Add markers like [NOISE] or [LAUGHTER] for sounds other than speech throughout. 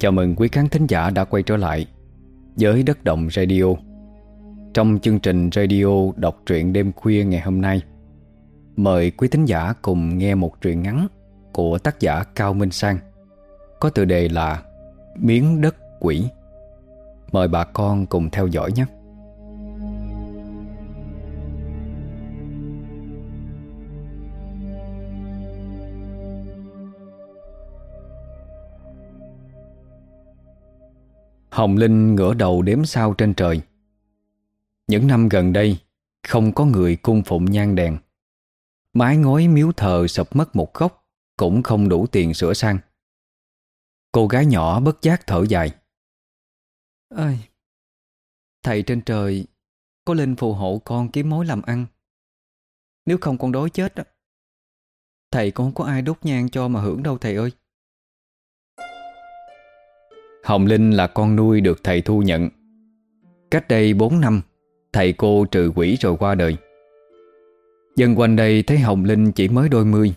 Chào mừng quý khán thính giả đã quay trở lại với Đất Động Radio. Trong chương trình radio đọc truyện đêm khuya ngày hôm nay, Mời quý thính giả cùng nghe một truyện ngắn của tác giả Cao Minh Sang, Có tựa đề là Miếng đất quỷ. Mời bà con cùng theo dõi nhé. Hồng Linh ngửa đầu đếm sao trên trời. Những năm gần đây, Không có người cung phụng nhang đèn. Mái ngói miếu thờ sập mất một góc, Cũng không đủ tiền sửa sang. Cô gái nhỏ bất giác thở dài. Ơi, Thầy trên trời, Có linh phù hộ con kiếm mối làm ăn. Nếu không con đói chết đó Thầy con có ai đốt nhang cho mà hưởng đâu thầy ơi. Hồng Linh là con nuôi được thầy thu nhận. Cách đây 4 năm, Thầy cô trừ quỷ rồi qua đời. Dân quanh đây thấy Hồng Linh chỉ mới đôi mươi,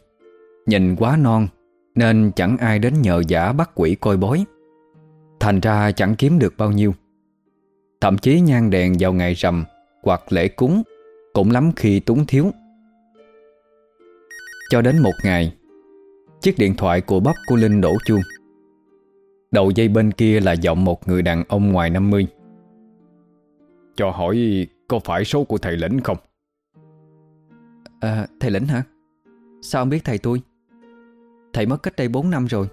Nhìn quá non, Nên chẳng ai đến nhờ giả bắt quỷ coi bói. Thành ra chẳng kiếm được bao nhiêu. Thậm chí nhang đèn vào ngày rằm Hoặc lễ cúng Cũng lắm khi túng thiếu. Cho đến một ngày, Chiếc điện thoại của bắp của Linh đổ chuông. Đầu dây bên kia là giọng một người đàn ông ngoài 50 Cho hỏi có phải số của thầy lĩnh không? À, thầy lĩnh hả? Sao ông biết thầy tôi? Thầy mất cách đây 4 năm rồi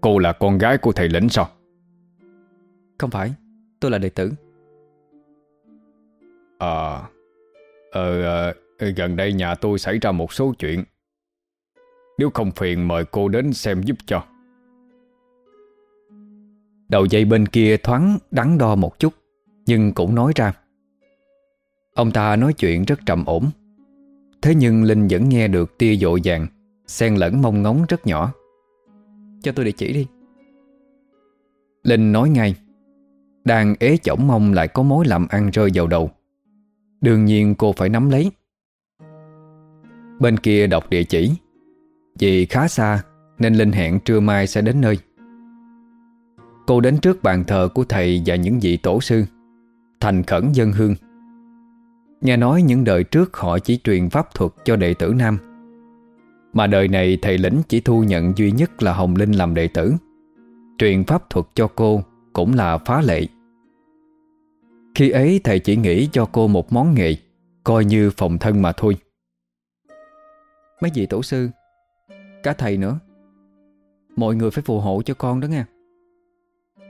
Cô là con gái của thầy lĩnh sao? Không phải, tôi là đệ tử À, ờ, ờ, gần đây nhà tôi xảy ra một số chuyện Nếu không phiền mời cô đến xem giúp cho Đầu dây bên kia thoáng đắn đo một chút, Nhưng cũng nói ra. Ông ta nói chuyện rất trầm ổn. Thế nhưng Linh vẫn nghe được tia dội vàng, Xen lẫn mong ngóng rất nhỏ. Cho tôi địa chỉ đi. Linh nói ngay. Đang ế chổng mong lại có mối làm ăn rơi vào đầu. Đương nhiên cô phải nắm lấy. Bên kia đọc địa chỉ. Vì khá xa, Nên Linh hẹn trưa mai sẽ đến nơi. Cô đến trước bàn thờ của thầy và những vị tổ sư. Thành khẩn dân hương. Nghe nói những đời trước họ chỉ truyền pháp thuật cho đệ tử nam. Mà đời này thầy lĩnh chỉ thu nhận duy nhất là Hồng Linh làm đệ tử. Truyền pháp thuật cho cô cũng là phá lệ. Khi ấy thầy chỉ nghĩ cho cô một món nghệ Coi như phòng thân mà thôi. Mấy vị tổ sư, Cả thầy nữa. Mọi người phải phù hộ cho con đó nha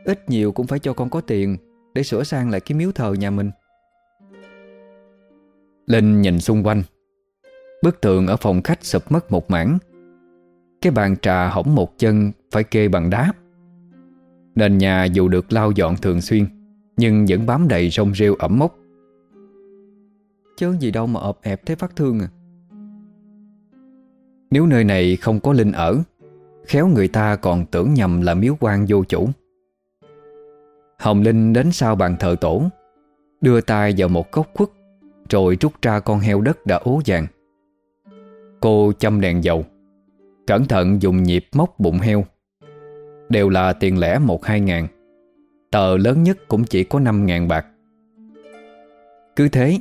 Ít nhiều cũng phải cho con có tiền Để sửa sang lại cái miếu thờ nhà mình. Linh nhìn xung quanh. Bức tường ở phòng khách sụp mất một mảng. Cái bàn trà hỏng một chân, Phải kê bằng đá. Nền nhà dù được lau dọn thường xuyên, Nhưng vẫn bám đầy rong rêu ẩm mốc. Chớ gì đâu mà ọp ẹp thế phát thương à. Nếu nơi này không có Linh ở, Khéo người ta còn tưởng nhầm là miếu quan vô chủ. Hồng Linh đến sau bàn thờ tổ, Đưa tay vào một góc khuất, Rồi rút ra con heo đất đã ố vàng. Cô châm đèn dầu, Cẩn thận dùng nhịp móc bụng heo. Đều là tiền lẻ một hai ngàn, Tờ lớn nhất cũng chỉ có năm ngàn bạc. Cứ thế,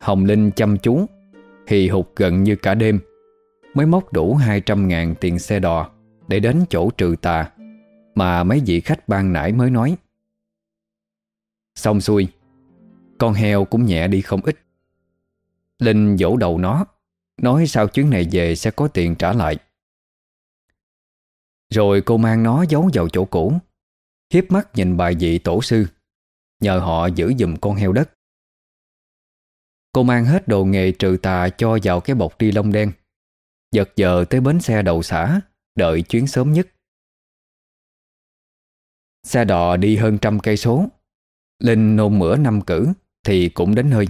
Hồng Linh chăm chú, Hì hụt gần như cả đêm, Mới móc đủ hai trăm ngàn tiền xe đò Để đến chỗ trừ tà Mà mấy vị khách ban nãy mới nói. Xong xuôi, Con heo cũng nhẹ đi không ít. Linh dỗ đầu nó, Nói sau chuyến này về sẽ có tiền trả lại. Rồi cô mang nó giấu vào chỗ cũ, Hiếp mắt nhìn bài vị tổ sư, Nhờ họ giữ giùm con heo đất. Cô mang hết đồ nghề trừ tà cho vào cái bọc đi lông đen, Giật giờ tới bến xe đầu xã, Đợi chuyến sớm nhất. Xe đò đi hơn trăm cây số Linh nôn mửa năm cử Thì cũng đến hơi.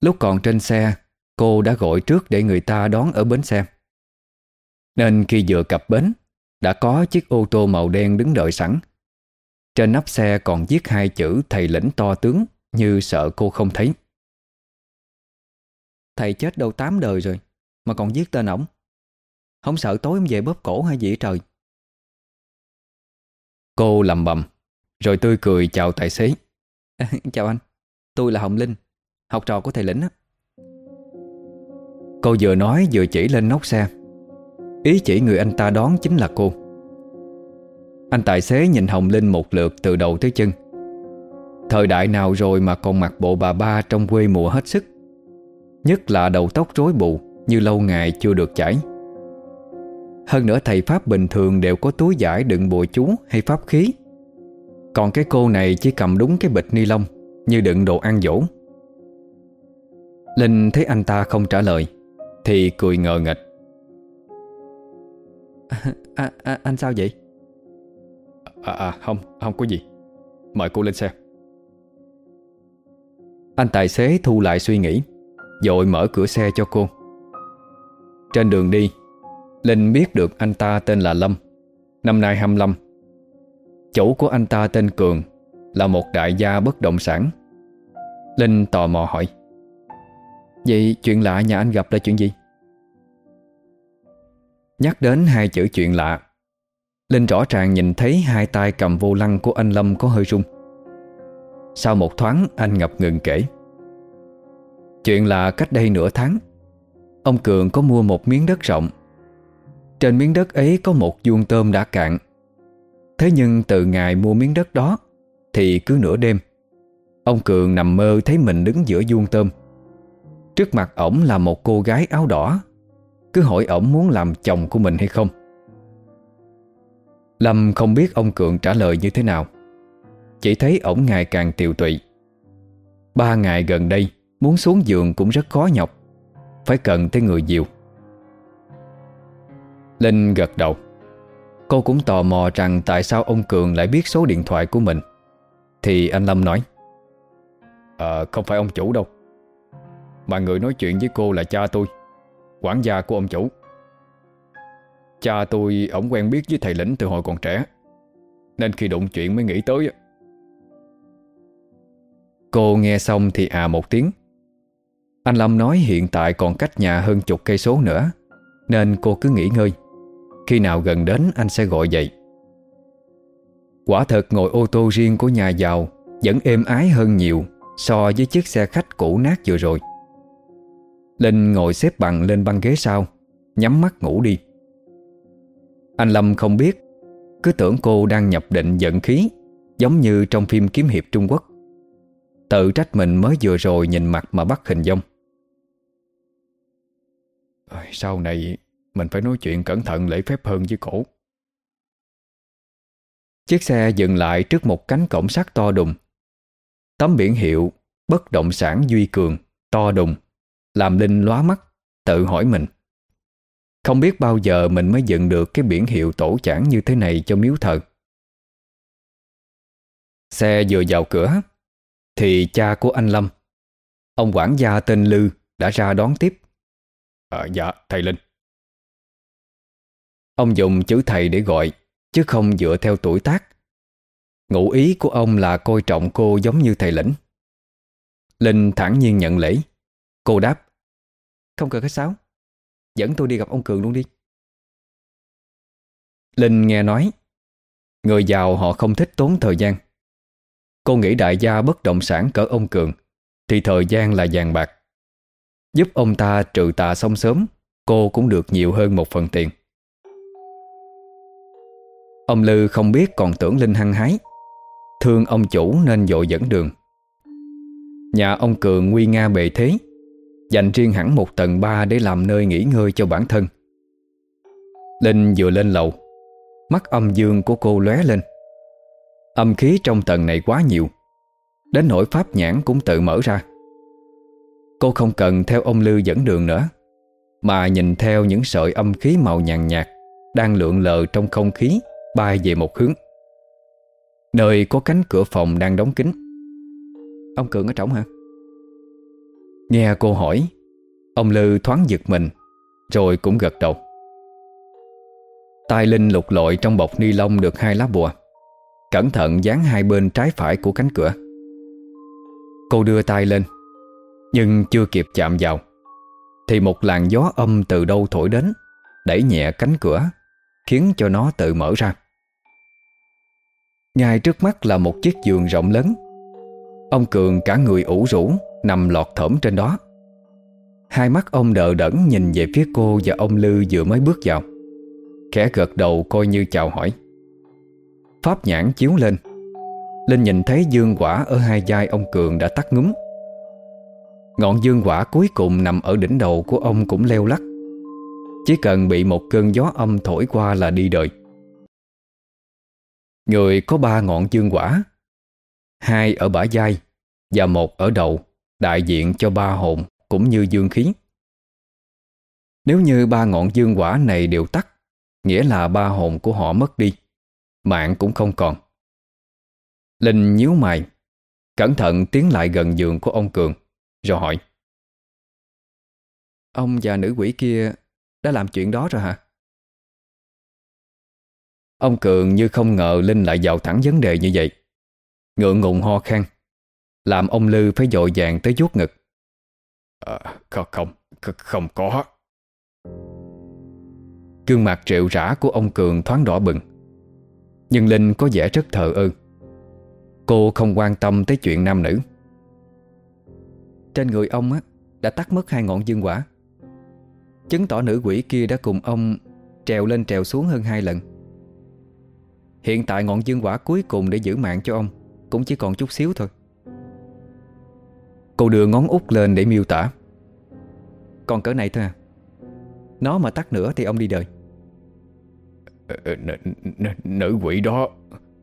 Lúc còn trên xe, Cô đã gọi trước để người ta đón ở bến xe. Nên khi vừa cập bến, Đã có chiếc ô tô màu đen đứng đợi sẵn. Trên nắp xe còn viết hai chữ thầy lĩnh to tướng Như sợ cô không thấy. Thầy chết đâu tám đời rồi Mà còn viết tên ổng. Không sợ tối ông về bóp cổ hay gì trời. Cô lầm bầm. Rồi tươi cười chào tài xế. [LAUGHS] Chào anh Tôi là Hồng Linh Học trò của thầy Lĩnh á. Cô vừa nói vừa chỉ lên nóc xe. Ý chỉ người anh ta đón chính là cô. Anh tài xế nhìn Hồng Linh một lượt từ đầu tới chân. Thời đại nào rồi mà còn mặc bộ bà ba trong quê mùa hết sức? Nhất là đầu tóc rối bù Như lâu ngày chưa được chải. Hơn nữa thầy Pháp bình thường đều có túi giải đựng bùa chú hay pháp khí Còn cái cô này chỉ cầm đúng cái bịch ni lông Như đựng đồ ăn dỗ. Linh thấy anh ta không trả lời Thì cười ngờ nghịch. [LAUGHS] À, à, Anh sao vậy? À, à không, không có gì. Mời cô lên xe Anh tài xế thu lại suy nghĩ Dội mở cửa xe cho cô. Trên đường đi Linh biết được anh ta tên là Lâm Năm nay 25 Chủ của anh ta tên Cường, Là một đại gia bất động sản. Linh tò mò hỏi. Vậy chuyện lạ nhà anh gặp là chuyện gì? Nhắc đến hai chữ chuyện lạ, Linh rõ ràng nhìn thấy hai tay cầm vô lăng của anh Lâm có hơi rung. Sau một thoáng, anh ngập ngừng kể. Chuyện là cách đây nửa tháng, Ông Cường có mua một miếng đất rộng. Trên miếng đất ấy có một vuông tôm đã cạn. Thế nhưng từ ngày mua miếng đất đó, Thì cứ nửa đêm, Ông Cường nằm mơ thấy mình đứng giữa vuông tôm. Trước mặt ổng là một cô gái áo đỏ. Cứ hỏi ổng muốn làm chồng của mình hay không? Lâm không biết ông Cường trả lời như thế nào. Chỉ thấy ổng ngày càng tiều tụy. Ba ngày gần đây, Muốn xuống giường cũng rất khó nhọc. Phải cần tới người diều Linh gật đầu. Cô cũng tò mò rằng Tại sao ông Cường lại biết số điện thoại của mình. Thì anh Lâm nói Ờ không phải ông chủ đâu. Mà người nói chuyện với cô là cha tôi, Quản gia của ông chủ. Cha tôi ổng quen biết với thầy lĩnh từ hồi còn trẻ, Nên khi đụng chuyện mới nghĩ tới Cô nghe xong thì à một tiếng. Anh Lâm nói hiện tại còn cách nhà hơn chục cây số nữa, Nên cô cứ nghỉ ngơi. Khi nào gần đến, anh sẽ gọi dậy. Quả thật, ngồi ô tô riêng của nhà giàu Vẫn êm ái hơn nhiều So với chiếc xe khách cũ nát vừa rồi. Linh ngồi xếp bằng lên băng ghế sau, Nhắm mắt ngủ đi. Anh Lâm không biết, Cứ tưởng cô đang nhập định giận khí, Giống như trong phim kiếm hiệp Trung Quốc. Tự trách mình mới vừa rồi nhìn mặt mà bắt hình dung. Sau này mình phải nói chuyện cẩn thận lễ phép hơn với cổ. Chiếc xe dừng lại trước một cánh cổng sắt to đùng. Tấm biển hiệu Bất động sản Duy Cường To đùng Làm Linh lóa mắt Tự hỏi mình. Không biết bao giờ mình mới dựng được Cái biển hiệu tổ chản như thế này cho miếu thờ. Xe vừa vào cửa Thì cha của anh Lâm Ông quản gia tên Lư Đã ra đón tiếp. À, Dạ thầy Linh. Ông dùng chữ thầy để gọi, Chứ không dựa theo tuổi tác. Ngụ ý của ông là coi trọng cô giống như thầy lĩnh. Linh thản nhiên nhận lễ. Cô đáp, Không cần khách sáo. Dẫn tôi đi gặp ông Cường luôn đi. Linh nghe nói, Người giàu họ không thích tốn thời gian. Cô nghĩ đại gia bất động sản cỡ ông Cường, Thì thời gian là vàng bạc. Giúp ông ta trừ tà xong sớm, Cô cũng được nhiều hơn một phần tiền. Ông Lư không biết còn tưởng Linh hăng hái. Thương ông chủ nên dội dẫn đường. Nhà ông Cường nguy nga bề thế, Dành riêng hẳn một tầng ba Để làm nơi nghỉ ngơi cho bản thân. Linh vừa lên lầu, Mắt âm dương của cô lóe lên. Âm khí trong tầng này quá nhiều, Đến nỗi pháp nhãn cũng tự mở ra. Cô không cần theo ông Lư dẫn đường nữa, Mà nhìn theo những sợi âm khí màu nhàn nhạt Đang lượn lờ trong không khí. Bay về một hướng. Nơi có cánh cửa phòng đang đóng kín. Ông Cường ở trống hả? Nghe cô hỏi, Ông Lư thoáng giật mình, Rồi cũng gật đầu. Tai Linh lục lội trong bọc ni lông được hai lá bùa. Cẩn thận dán hai bên trái phải của cánh cửa. Cô đưa tay lên, Nhưng chưa kịp chạm vào, Thì một làn gió âm từ đâu thổi đến, Đẩy nhẹ cánh cửa, Khiến cho nó tự mở ra. Ngay trước mắt là một chiếc giường rộng lớn. Ông Cường cả người ủ rũ, Nằm lọt thởm trên đó. Hai mắt ông đờ đẫn nhìn về phía cô Và ông Lư vừa mới bước vào. Khẽ gật đầu coi như chào hỏi. Pháp nhãn chiếu lên. Linh nhìn thấy dương quả Ở hai vai ông Cường đã tắt ngúm. Ngọn dương quả cuối cùng Nằm ở đỉnh đầu của ông cũng leo lắc. Chỉ cần bị một cơn gió âm Thổi qua là đi đời. Người có ba ngọn dương quả, Hai ở bả vai Và một ở đầu, Đại diện cho ba hồn Cũng như dương khí. Nếu như ba ngọn dương quả này đều tắt, Nghĩa là ba hồn của họ mất đi, Mạng cũng không còn. Linh nhíu mày, Cẩn thận tiến lại gần giường của ông Cường, Rồi hỏi, Ông và nữ quỷ kia Đã làm chuyện đó rồi hả? Ông Cường như không ngờ Linh lại vào thẳng vấn đề như vậy. Ngượng ngùng ho khan Làm ông Lư phải dội vàng tới vuốt ngực. À, Không, không, không có. Gương mặt triệu rã của ông Cường thoáng đỏ bừng. Nhưng Linh có vẻ rất thờ ơ. Cô không quan tâm tới chuyện nam nữ. Trên người ông á Đã tắt mất hai ngọn dương quả. Chứng tỏ nữ quỷ kia đã cùng ông Trèo lên trèo xuống hơn hai lần Hiện tại ngọn dương quả cuối cùng để giữ mạng cho ông Cũng chỉ còn chút xíu thôi. Cô đưa ngón út lên để miêu tả. Còn cỡ này thôi à? Nó mà tắt nữa thì ông đi đời. Ờ, ờ, Nữ quỷ đó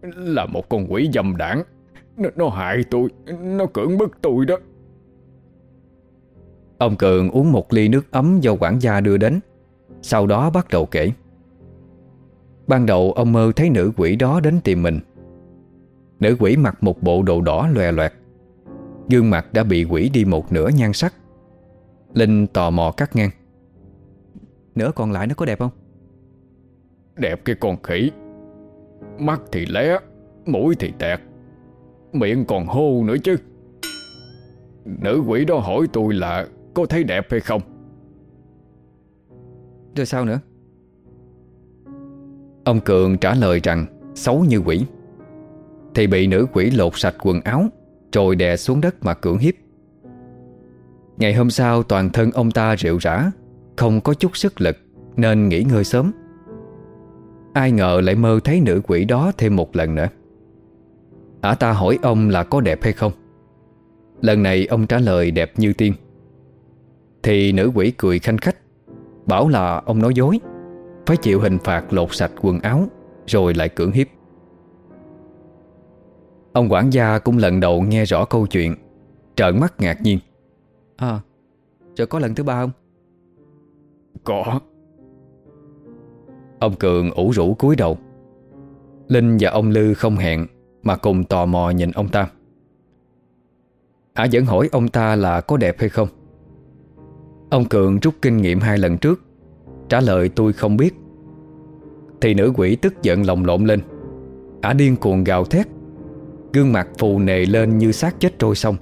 Là một con quỷ dâm đảng. Nó, nó hại tôi Nó cưỡng bức tôi đó. Ông Cường uống một ly nước ấm do quản gia đưa đến Sau đó bắt đầu kể Ban đầu ông mơ thấy nữ quỷ đó đến tìm mình. Nữ quỷ mặc một bộ đồ đỏ loè loẹt. Gương mặt đã bị quỷ đi một nửa nhan sắc. Linh tò mò cắt ngang. Nửa còn lại nó có đẹp không? Đẹp cái con khỉ. Mắt thì lé Mũi thì tẹt. Miệng còn hô nữa chứ. Nữ quỷ đó hỏi tôi là Có thấy đẹp hay không? Rồi sao nữa Ông Cường trả lời rằng, Xấu như quỷ. Thì bị nữ quỷ lột sạch quần áo Rồi đè xuống đất mà cưỡng hiếp. Ngày hôm sau, toàn thân ông ta rượu rã, Không có chút sức lực, Nên nghỉ ngơi sớm. Ai ngờ lại mơ thấy nữ quỷ đó thêm một lần nữa. Ả ta hỏi ông là có đẹp hay không? Lần này ông trả lời đẹp như tiên. Thì nữ quỷ cười khanh khách, Bảo là ông nói dối. Phải chịu hình phạt lột sạch quần áo Rồi lại cưỡng hiếp. Ông quản gia cũng lần đầu nghe rõ câu chuyện Trợn mắt ngạc nhiên. À Rồi có lần thứ ba không? Có. Ông Cường ủ rũ cúi đầu. Linh và ông Lư không hẹn Mà cùng tò mò nhìn ông ta. Ả vẫn hỏi ông ta là có đẹp hay không? Ông Cường rút kinh nghiệm hai lần trước Trả lời tôi không biết. Thì nữ quỷ tức giận lồng lộn lên. Ả điên cuồng gào thét. Gương mặt phù nề lên như xác chết trôi sông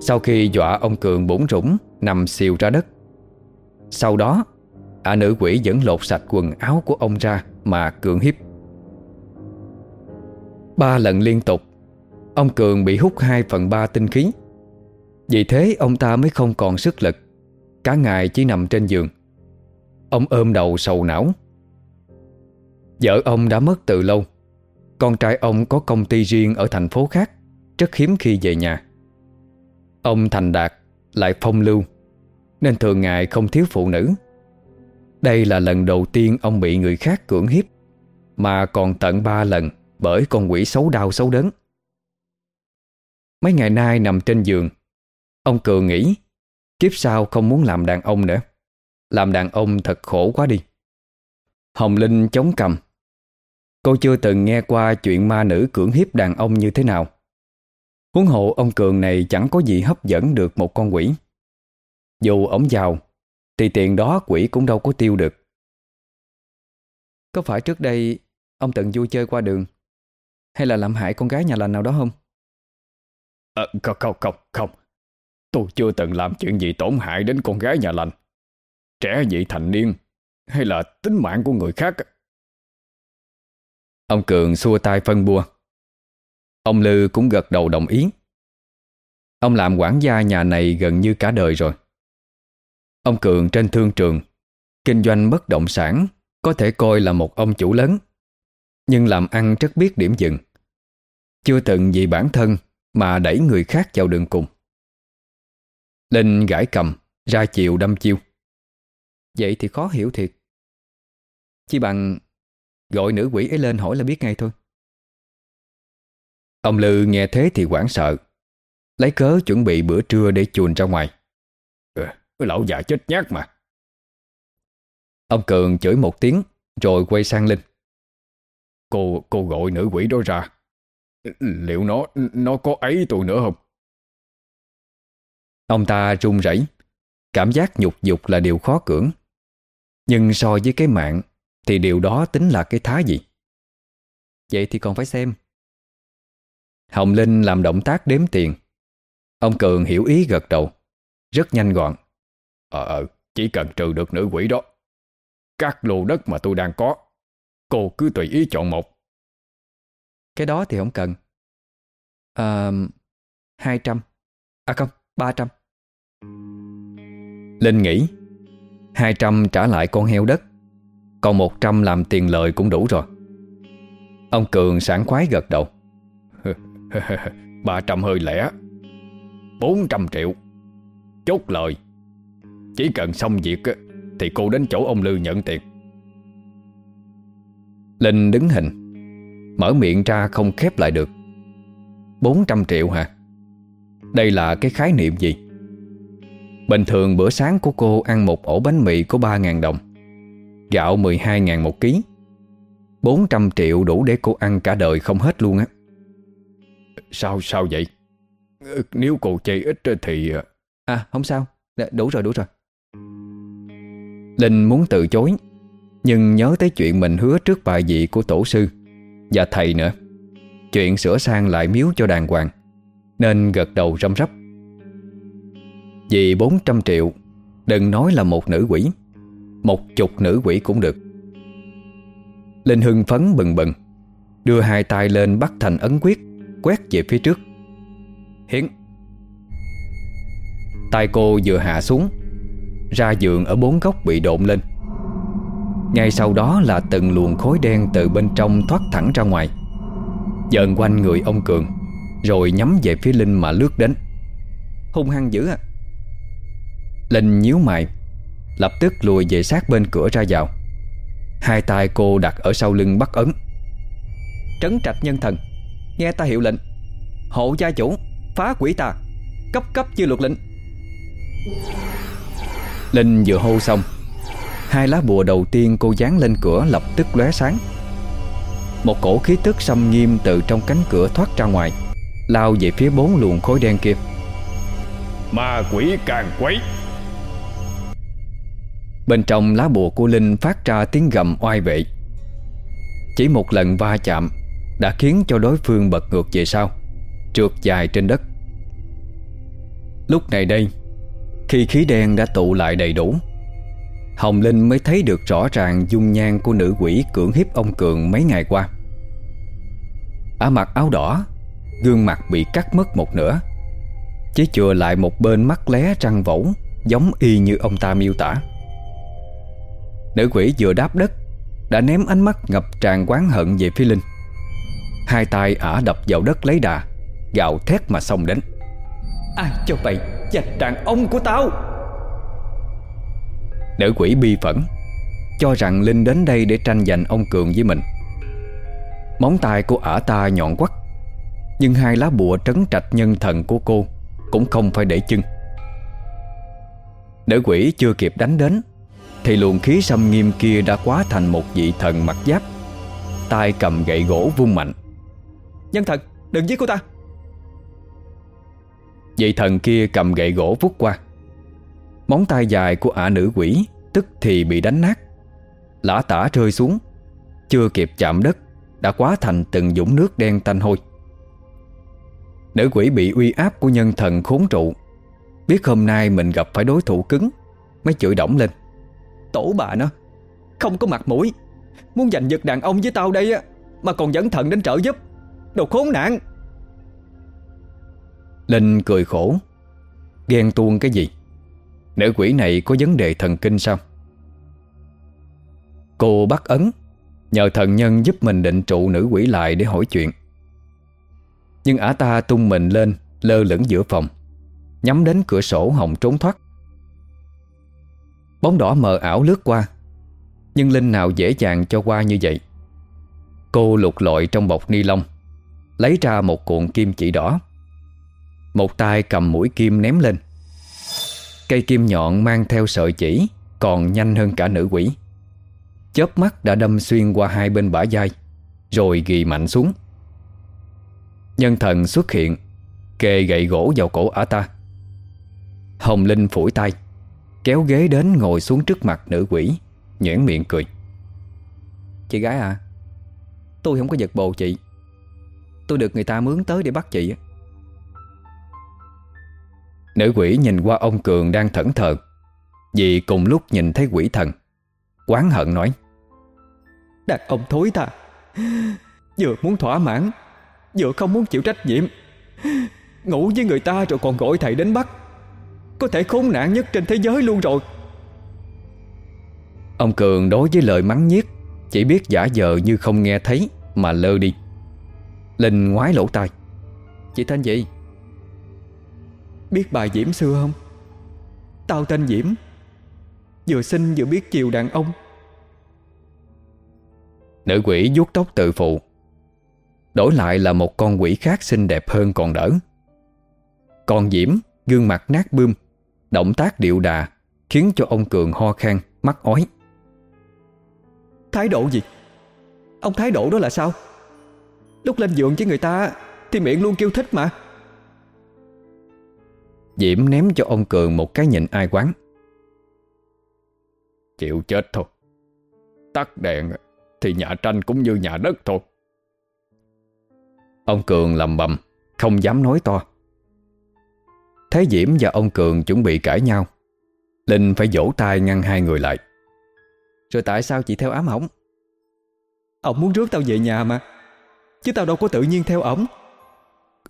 Sau khi dọa ông Cường bổn rủng Nằm xìu ra đất. Sau đó, Ả nữ quỷ vẫn lột sạch quần áo của ông ra Mà cường hiếp. Ba lần liên tục, Ông Cường bị hút 2 phần 3 tinh khí. Vì thế ông ta mới không còn sức lực. Cả ngày chỉ nằm trên giường. Ông ôm đầu sầu não. Vợ ông đã mất từ lâu. Con trai ông có công ty riêng ở thành phố khác, Rất hiếm khi về nhà. Ông thành đạt, Lại phong lưu, Nên thường ngày không thiếu phụ nữ. Đây là lần đầu tiên ông bị người khác cưỡng hiếp, Mà còn tận ba lần Bởi con quỷ xấu đau xấu đớn. Mấy ngày nay nằm trên giường, Ông Cường nghĩ, Kiếp sau không muốn làm đàn ông nữa. Làm đàn ông thật khổ quá đi. Hồng Linh chống cầm Cô chưa từng nghe qua chuyện ma nữ cưỡng hiếp đàn ông như thế nào. Huống hộ ông Cường này chẳng có gì hấp dẫn được một con quỷ. Dù ổng giàu Thì tiền đó quỷ cũng đâu có tiêu được. Có phải trước đây Ông từng vui chơi qua đường? Hay là làm hại con gái nhà lành nào đó không? À, Không không không không. Tôi chưa từng làm chuyện gì tổn hại đến con gái nhà lành. Trẻ vị thành niên, Hay là tính mạng của người khác Ông Cường xua tay phân bua. Ông Lư cũng gật đầu đồng ý. Ông làm quản gia nhà này gần như cả đời rồi. Ông Cường trên thương trường, Kinh doanh bất động sản, Có thể coi là một ông chủ lớn, Nhưng làm ăn rất biết điểm dừng. Chưa từng vì bản thân Mà đẩy người khác vào đường cùng. Linh gãi cầm, Ra chiều đâm chiêu. Vậy thì khó hiểu thiệt. Chỉ bằng Gọi nữ quỷ ấy lên hỏi là biết ngay thôi. Ông Lư nghe thế thì quảng sợ Lấy cớ chuẩn bị bữa trưa để chuồn ra ngoài. Ừ, Lão già chết nhát mà. Ông Cường chửi một tiếng Rồi quay sang Linh. Cô cô gọi nữ quỷ đó ra. Liệu nó Nó có ấy tôi nữa không? Ông ta run rẩy Cảm giác nhục dục là điều khó cưỡng. Nhưng so với cái mạng Thì điều đó tính là cái thá gì? Vậy thì còn phải xem. Hồng Linh làm động tác đếm tiền. Ông Cường hiểu ý gật đầu. Rất nhanh gọn. Ờ ờ Chỉ cần trừ được nữ quỷ đó. Các lô đất mà tôi đang có Cô cứ tùy ý chọn một. Cái đó thì không cần. À, trăm. À không, 300 Linh nghĩ. 200 trả lại con heo đất. Còn 100 làm tiền lợi cũng đủ rồi. Ông Cường sảng khoái gật đầu. [LAUGHS] 300 hơi lẻ. 400 triệu. Chốt lời. Chỉ cần xong việc Thì cô đến chỗ ông Lư nhận tiền. Linh đứng hình. Mở miệng ra không khép lại được. 400 triệu hả? Đây là cái khái niệm gì? Bình thường bữa sáng của cô ăn một ổ bánh mì có 3.000 đồng. Gạo 12.000 một ký. 400 triệu đủ để cô ăn cả đời không hết luôn á. Sao sao vậy? Nếu cô chê ít thì ờ, À không sao. Đủ rồi đủ rồi. Linh muốn từ chối Nhưng nhớ tới chuyện mình hứa trước bài vị của tổ sư Và thầy nữa. Chuyện sửa sang lại miếu cho đàng hoàng Nên gật đầu răm rắp vì 400 triệu. Đừng nói là một nữ quỷ. Một chục nữ quỷ cũng được. Linh hưng phấn bừng bừng, Đưa hai tay lên bắt thành ấn quyết, Quét về phía trước. Hiến tay cô vừa hạ xuống, Ra giường ở bốn góc bị độn lên. Ngay sau đó là từng luồng khối đen Từ bên trong thoát thẳng ra ngoài. Dần quanh người ông Cường, Rồi nhắm về phía Linh mà lướt đến. Hung hăng dữ à. Linh nhíu mày, Lập tức lùi về sát bên cửa ra vào. Hai tay cô đặt ở sau lưng bắt ấn. Trấn trạch nhân thần, Nghe ta hiệu lệnh. Hộ gia chủ, Phá quỷ tà, Cấp cấp chưa luật lệnh. Linh vừa hô xong, Hai lá bùa đầu tiên cô dán lên cửa lập tức lóe sáng. Một cổ khí tức xâm nghiêm từ trong cánh cửa thoát ra ngoài, Lao về phía bốn luồng khối đen kia. Ma quỷ càng quấy Bên trong lá bùa của Linh phát ra tiếng gầm oai vệ. Chỉ một lần va chạm Đã khiến cho đối phương bật ngược về sau, Trượt dài trên đất. Lúc này đây, Khi khí đen đã tụ lại đầy đủ, Hồng Linh mới thấy được rõ ràng dung nhan của nữ quỷ cưỡng hiếp ông Cường mấy ngày qua. Ả mặc áo đỏ, Gương mặt bị cắt mất một nửa, Chỉ chừa lại một bên mắt lé trăng vẩu Giống y như ông ta miêu tả. Nữ quỷ vừa đáp đất Đã ném ánh mắt ngập tràn quán hận về phía Linh. Hai tay ả đập vào đất lấy đà Gạo thét mà xông đến. Ai cho bày Dạch đàn ông của tao? Nữ quỷ bi phẫn Cho rằng Linh đến đây để tranh giành ông Cường với mình. Móng tay của ả ta nhọn quắt Nhưng hai lá bùa trấn trạch nhân thần của cô Cũng không phải để chân Nữ quỷ chưa kịp đánh đến thì luồng khí xâm nghiêm kia đã quá thành một vị thần mặt giáp. Tay cầm gậy gỗ vung mạnh. Nhân thần đừng giết cô ta. Vị thần kia cầm gậy gỗ vút qua. Móng tay dài của ả nữ quỷ Tức thì bị đánh nát. Lã tả rơi xuống. Chưa kịp chạm đất, Đã quá thành từng dũng nước đen tanh hôi. Nữ quỷ bị uy áp của nhân thần khốn trụ. Biết hôm nay mình gặp phải đối thủ cứng, Mới chửi động lên. Tổ bà nó. Không có mặt mũi. Muốn giành giật đàn ông với tao đây á, Mà còn dẫn thận đến trợ giúp. Đồ khốn nạn. Linh cười khổ. Ghen tuông cái gì? Nữ quỷ này có vấn đề thần kinh sao? Cô bắt ấn. Nhờ thần nhân giúp mình định trụ nữ quỷ lại để hỏi chuyện. Nhưng ả ta tung mình lên, Lơ lửng giữa phòng. Nhắm đến cửa sổ hồng trốn thoát. Bóng đỏ mờ ảo lướt qua. Nhưng Linh nào dễ dàng cho qua như vậy? Cô lục lọi trong bọc ni lông, Lấy ra một cuộn kim chỉ đỏ. Một tay cầm mũi kim ném lên. Cây kim nhọn mang theo sợi chỉ, Còn nhanh hơn cả nữ quỷ. Chớp mắt đã đâm xuyên qua hai bên bả vai, Rồi ghi mạnh xuống. Nhân thần xuất hiện, Kề gậy gỗ vào cổ ả ta Hồng Linh phủi tay. Kéo ghế đến ngồi xuống trước mặt nữ quỷ Nhãn miệng cười. Chị gái à Tôi không có giật bồ chị. Tôi được người ta mướn tới để bắt chị Nữ quỷ nhìn qua ông Cường đang thẫn thờ, Vì cùng lúc nhìn thấy quỷ thần Quán hận nói. Đàn ông thối ta Vừa muốn thỏa mãn, Vừa không muốn chịu trách nhiệm. Ngủ với người ta rồi còn gọi thầy đến bắt. Có thể khốn nạn nhất trên thế giới luôn rồi. Ông Cường đối với lời mắng nhiếc Chỉ biết giả vờ như không nghe thấy Mà lơ đi. Linh ngoái lỗ tai. Chị tên gì? Biết bài Diễm xưa không? Tao tên Diễm. Vừa xinh vừa biết chiều đàn ông. Nữ quỷ vuốt tóc tự phụ. Đổi lại là một con quỷ khác xinh đẹp hơn còn đỡ. Còn Diễm Gương mặt nát bươm Động tác điệu đà Khiến cho ông Cường ho khan mắc ói. Thái độ gì? Ông thái độ đó là sao? Lúc lên giường với người ta Thì miệng luôn kêu thích mà. Diễm ném cho ông Cường một cái nhìn ai quán. Chịu chết thôi. Tắt đèn Thì nhà tranh cũng như nhà đất thôi. Ông Cường lầm bầm Không dám nói to Thấy Diễm và ông Cường chuẩn bị cãi nhau. Linh phải vỗ tay ngăn hai người lại. Rồi tại sao chị theo ám ổng? Ông muốn rước tao về nhà mà. Chứ tao đâu có tự nhiên theo ổng.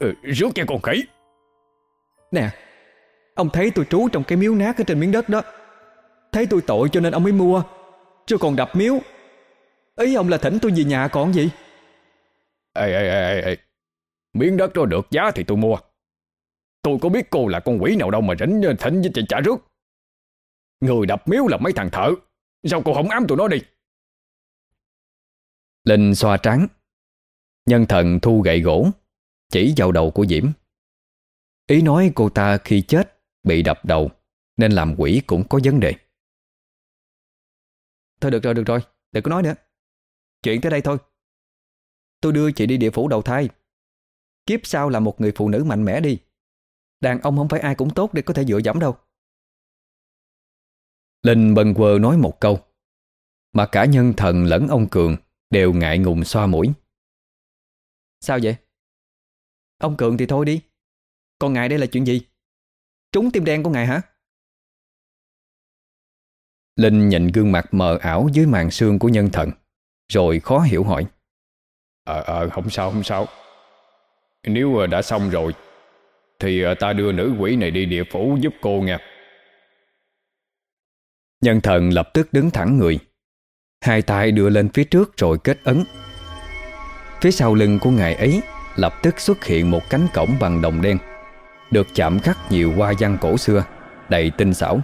Ừ, Rước cho con khỉ. Nè Ông thấy tôi trú trong cái miếu nát ở trên miếng đất đó. Thấy tôi tội cho nên ông mới mua Rồi còn đập miếu. Ý ông là thỉnh tôi về nhà còn gì? Ê ê ê ê. Miếng đất đó được giá thì tôi mua Tôi có biết cô là con quỷ nào đâu mà rảnh ờ, thỉnh với chị trả rước. Người đập miếu là mấy thằng thợ. Sao cô không ám tụi nó đi? Linh xoa trắng Nhân thần thu gậy gỗ, Chỉ vào đầu của Diễm. Ý nói cô ta khi chết Bị đập đầu, Nên làm quỷ cũng có vấn đề. Thôi được rồi được rồi, Đừng có nói nữa. Chuyện tới đây thôi. Tôi đưa chị đi địa phủ đầu thai. Kiếp sau là một người phụ nữ mạnh mẽ đi. Đàn ông không phải ai cũng tốt để có thể dựa dẫm đâu Linh bần quơ nói một câu Mà cả nhân thần lẫn ông Cường Đều ngại ngùng xoa mũi Sao vậy? Ông Cường thì thôi đi Còn ngài đây là chuyện gì? Trúng tim đen của ngài hả? Linh nhìn gương mặt mờ ảo dưới màn xương của nhân thần, Rồi khó hiểu hỏi Ờ ờ không sao không sao Nếu ờ, đã xong rồi thì ờ, ta đưa nữ quỷ này đi địa phủ giúp cô nghe. Nhân thần lập tức đứng thẳng người. Hai tay đưa lên phía trước rồi kết ấn. Phía sau lưng của ngài ấy Lập tức xuất hiện một cánh cổng bằng đồng đen, Được chạm khắc nhiều hoa văn cổ xưa, Đầy tinh xảo.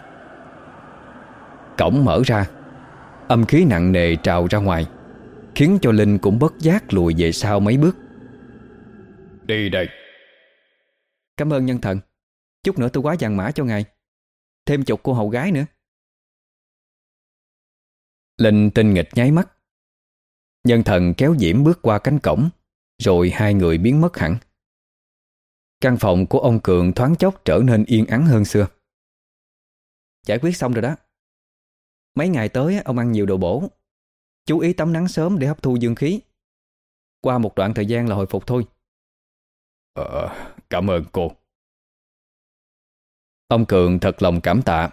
Cổng mở ra, Âm khí nặng nề trào ra ngoài, Khiến cho Linh cũng bất giác lùi về sau mấy bước. Đi đây. Cảm ơn nhân thần. Chút nữa tôi quá vàng mã cho ngài. Thêm chục cô hầu gái nữa. Linh tinh nghịch nháy mắt. Nhân thần kéo Diễm bước qua cánh cổng, Rồi hai người biến mất hẳn. Căn phòng của ông Cường thoáng chốc trở nên yên ắng hơn xưa. Giải quyết xong rồi đó. Mấy ngày tới ông ăn nhiều đồ bổ. Chú ý tắm nắng sớm để hấp thu dương khí. Qua một đoạn thời gian là hồi phục thôi. Ờ, cảm ơn cô. Ông Cường thật lòng cảm tạ.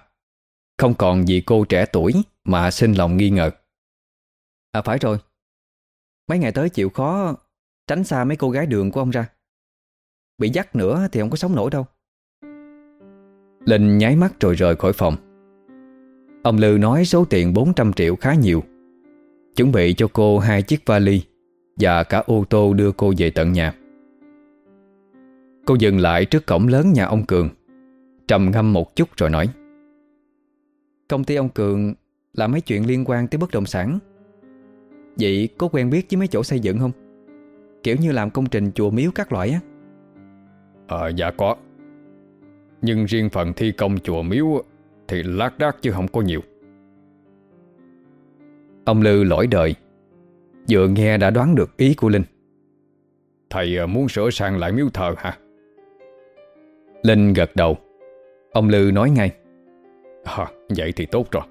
Không còn vì cô trẻ tuổi Mà sinh lòng nghi ngờ. À phải rồi. Mấy ngày tới chịu khó Tránh xa mấy cô gái đường của ông ra. Bị dắt nữa thì không có sống nổi đâu. Linh nháy mắt rồi rời khỏi phòng. Ông Lư nói số tiền 400 triệu khá nhiều. Chuẩn bị cho cô hai chiếc vali Và cả ô tô đưa cô về tận nhà Cô dừng lại trước cổng lớn nhà ông Cường. Trầm ngâm một chút rồi nói. Công ty ông Cường Làm mấy chuyện liên quan tới bất động sản. Vậy có quen biết với mấy chỗ xây dựng không? Kiểu như làm công trình chùa miếu các loại á. Ờ dạ có. Nhưng riêng phần thi công chùa miếu Thì lác đác chứ không có nhiều. Ông Lư lỗi đời. Vừa nghe đã đoán được ý của Linh. Thầy ờ, muốn sửa sang lại miếu thờ hả? Linh gật đầu. Ông Lư nói ngay. À, Vậy thì tốt rồi.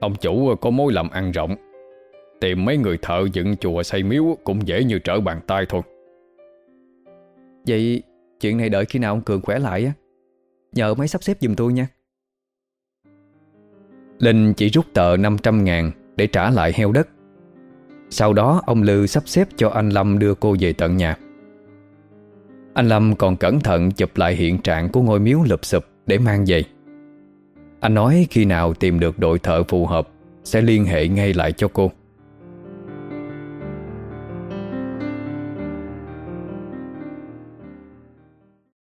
Ông chủ có mối làm ăn rộng. Tìm mấy người thợ dựng chùa xây miếu Cũng dễ như trở bàn tay thôi. Vậy chuyện này đợi khi nào ông Cường khỏe lại á? Nhờ mấy sắp xếp giùm tôi nha. Linh chỉ rút tờ 500 ngàn Để trả lại heo đất. Sau đó ông Lư sắp xếp cho anh Lâm đưa cô về tận nhà anh Lâm còn cẩn thận chụp lại hiện trạng của ngôi miếu lụp sụp để mang về. Anh nói khi nào tìm được đội thợ phù hợp, Sẽ liên hệ ngay lại cho cô.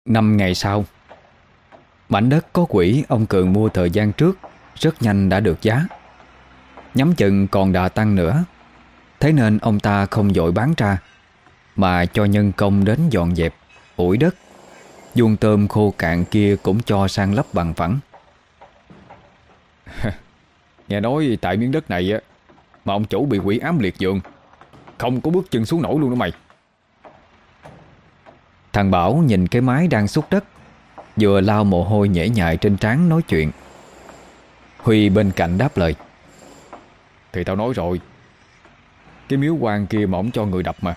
Năm ngày sau, Mảnh đất có quỷ ông Cường mua thời gian trước Rất nhanh đã được giá. Nhắm chừng còn đà tăng nữa, Thế nên ông ta không dội bán ra, Mà cho nhân công đến dọn dẹp ủi đất, Vuông tôm khô cạn kia cũng cho sang lấp bằng phẳng. [LAUGHS] Nghe nói tại miếng đất này á, Mà ông chủ bị quỷ ám liệt giường, Không có bước chân xuống nổi luôn đó mày. Thằng Bảo nhìn cái mái đang xúc đất, Vừa lao mồ hôi nhễ nhại trên trán nói chuyện. Huy bên cạnh đáp lời. Thì tao nói rồi, Cái miếu quan kia mà ổng cho người đập mà